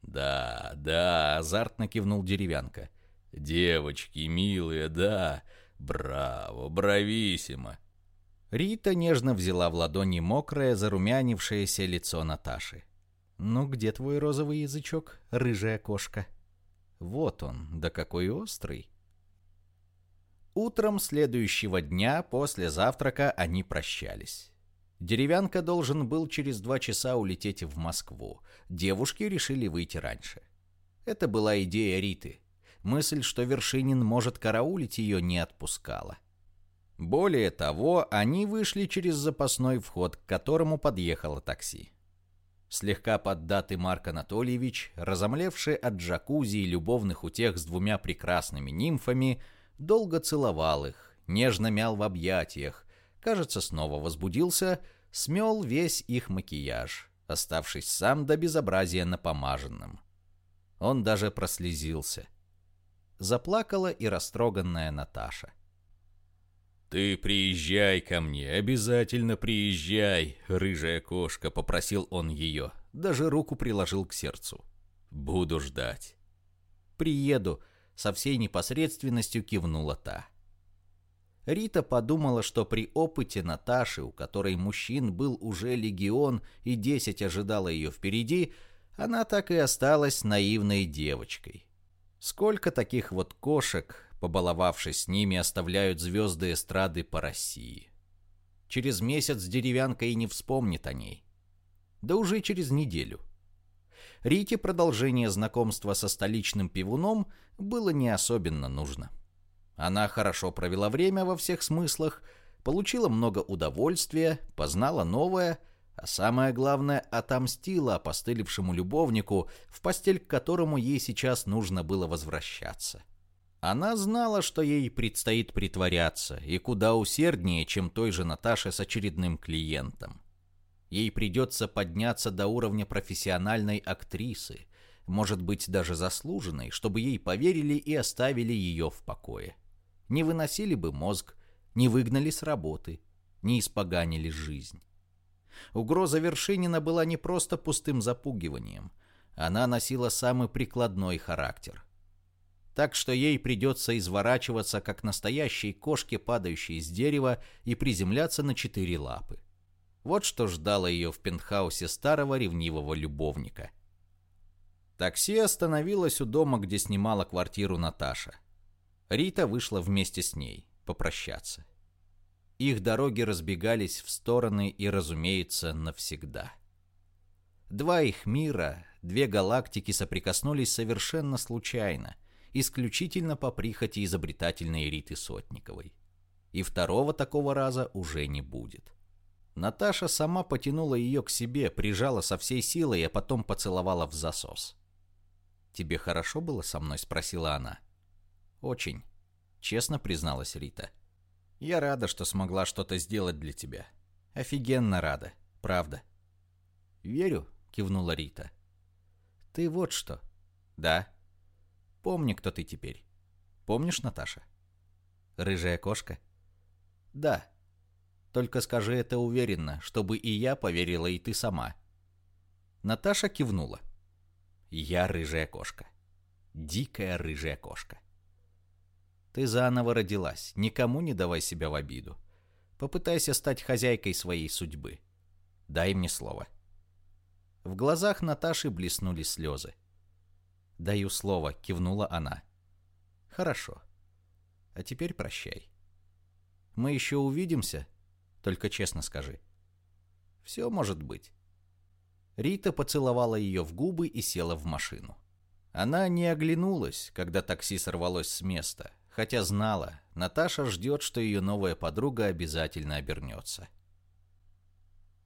«Да, да», — азартно кивнул деревянка. «Девочки, милые, да, браво, брависсимо». Рита нежно взяла в ладони мокрое, зарумянившееся лицо Наташи. «Ну где твой розовый язычок, рыжая кошка?» «Вот он, да какой острый!» Утром следующего дня после завтрака они прощались. Деревянка должен был через два часа улететь в Москву. Девушки решили выйти раньше. Это была идея Риты. Мысль, что Вершинин может караулить ее, не отпускала. Более того, они вышли через запасной вход, к которому подъехало такси. Слегка поддатый Марк Анатольевич, разомлевший от джакузи и любовных утех с двумя прекрасными нимфами, долго целовал их, нежно мял в объятиях, кажется, снова возбудился, смел весь их макияж, оставшись сам до безобразия напомаженным. Он даже прослезился. Заплакала и растроганная Наташа. «Ты приезжай ко мне, обязательно приезжай, рыжая кошка», — попросил он ее. Даже руку приложил к сердцу. «Буду ждать». «Приеду», — со всей непосредственностью кивнула та. Рита подумала, что при опыте Наташи, у которой мужчин был уже легион и десять ожидала ее впереди, она так и осталась наивной девочкой. Сколько таких вот кошек, побаловавшись с ними, оставляют звезды эстрады по России. Через месяц деревянка и не вспомнит о ней. Да уже через неделю. Рите продолжение знакомства со столичным пивуном было не особенно нужно. Она хорошо провела время во всех смыслах, получила много удовольствия, познала новое, а самое главное, отомстила опостылевшему любовнику, в постель к которому ей сейчас нужно было возвращаться. Она знала, что ей предстоит притворяться, и куда усерднее, чем той же Наташе с очередным клиентом. Ей придется подняться до уровня профессиональной актрисы, может быть, даже заслуженной, чтобы ей поверили и оставили ее в покое. Не выносили бы мозг, не выгнали с работы, не испоганили жизнь. Угроза Вершинина была не просто пустым запугиванием. Она носила самый прикладной характер. Так что ей придется изворачиваться, как настоящей кошке, падающей с дерева, и приземляться на четыре лапы. Вот что ждало ее в пентхаусе старого ревнивого любовника. Такси остановилось у дома, где снимала квартиру Наташа. Рита вышла вместе с ней попрощаться. Их дороги разбегались в стороны и, разумеется, навсегда. Два их мира, две галактики соприкоснулись совершенно случайно, исключительно по прихоти изобретательной Риты Сотниковой. И второго такого раза уже не будет. Наташа сама потянула ее к себе, прижала со всей силой, а потом поцеловала в засос. «Тебе хорошо было со мной?» — спросила она. «Очень», — честно призналась Рита. «Я рада, что смогла что-то сделать для тебя. Офигенно рада, правда». «Верю», — кивнула Рита. «Ты вот что». «Да». «Помни, кто ты теперь. Помнишь, Наташа?» «Рыжая кошка?» «Да». «Только скажи это уверенно, чтобы и я поверила, и ты сама». Наташа кивнула. Я рыжая кошка. Дикая рыжая кошка. Ты заново родилась, никому не давай себя в обиду. Попытайся стать хозяйкой своей судьбы. Дай мне слово. В глазах Наташи блеснули слезы. «Даю слово», — кивнула она. «Хорошо. А теперь прощай. Мы еще увидимся, только честно скажи. Все может быть. Рита поцеловала ее в губы и села в машину. Она не оглянулась, когда такси сорвалось с места, хотя знала, Наташа ждет, что ее новая подруга обязательно обернется.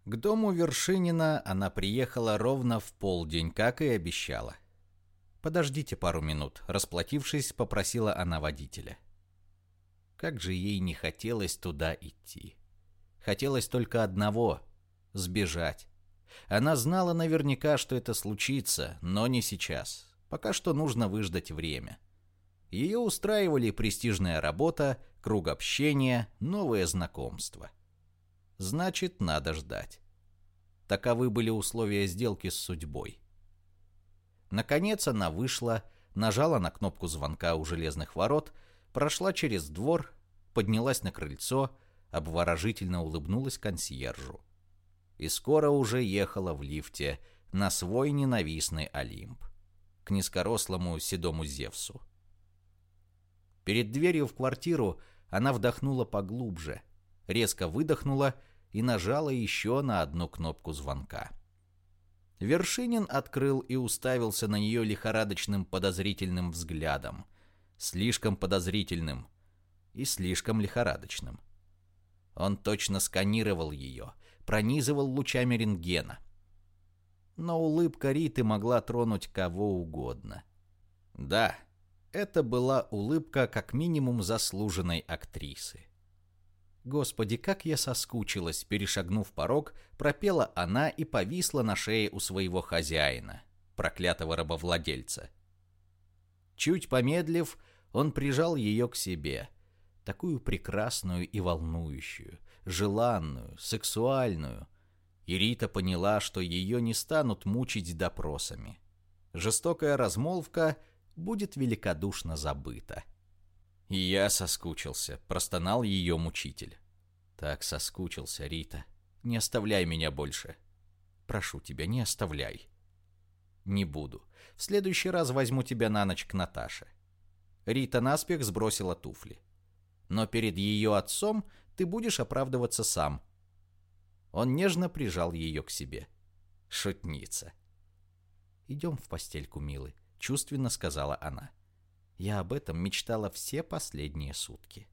К дому Вершинина она приехала ровно в полдень, как и обещала. «Подождите пару минут», — расплатившись, попросила она водителя. Как же ей не хотелось туда идти. Хотелось только одного — сбежать. Она знала наверняка, что это случится, но не сейчас. Пока что нужно выждать время. Ее устраивали престижная работа, круг общения, новые знакомства. Значит, надо ждать. Таковы были условия сделки с судьбой. Наконец она вышла, нажала на кнопку звонка у железных ворот, прошла через двор, поднялась на крыльцо, обворожительно улыбнулась консьержу и скоро уже ехала в лифте на свой ненавистный Олимп, к низкорослому седому Зевсу. Перед дверью в квартиру она вдохнула поглубже, резко выдохнула и нажала еще на одну кнопку звонка. Вершинин открыл и уставился на нее лихорадочным подозрительным взглядом. Слишком подозрительным и слишком лихорадочным. Он точно сканировал ее, пронизывал лучами рентгена. Но улыбка Риты могла тронуть кого угодно. Да, это была улыбка как минимум заслуженной актрисы. Господи, как я соскучилась, перешагнув порог, пропела она и повисла на шее у своего хозяина, проклятого рабовладельца. Чуть помедлив, он прижал ее к себе, такую прекрасную и волнующую, желанную, сексуальную. И Рита поняла, что ее не станут мучить допросами. Жестокая размолвка будет великодушно забыта. Я соскучился, простонал ее мучитель. Так соскучился, Рита. Не оставляй меня больше. Прошу тебя, не оставляй. Не буду. В следующий раз возьму тебя на ночь к Наташе. Рита наспех сбросила туфли. Но перед ее отцом ты будешь оправдываться сам». Он нежно прижал ее к себе. Шутница. «Идем в постельку, милый», — чувственно сказала она. «Я об этом мечтала все последние сутки».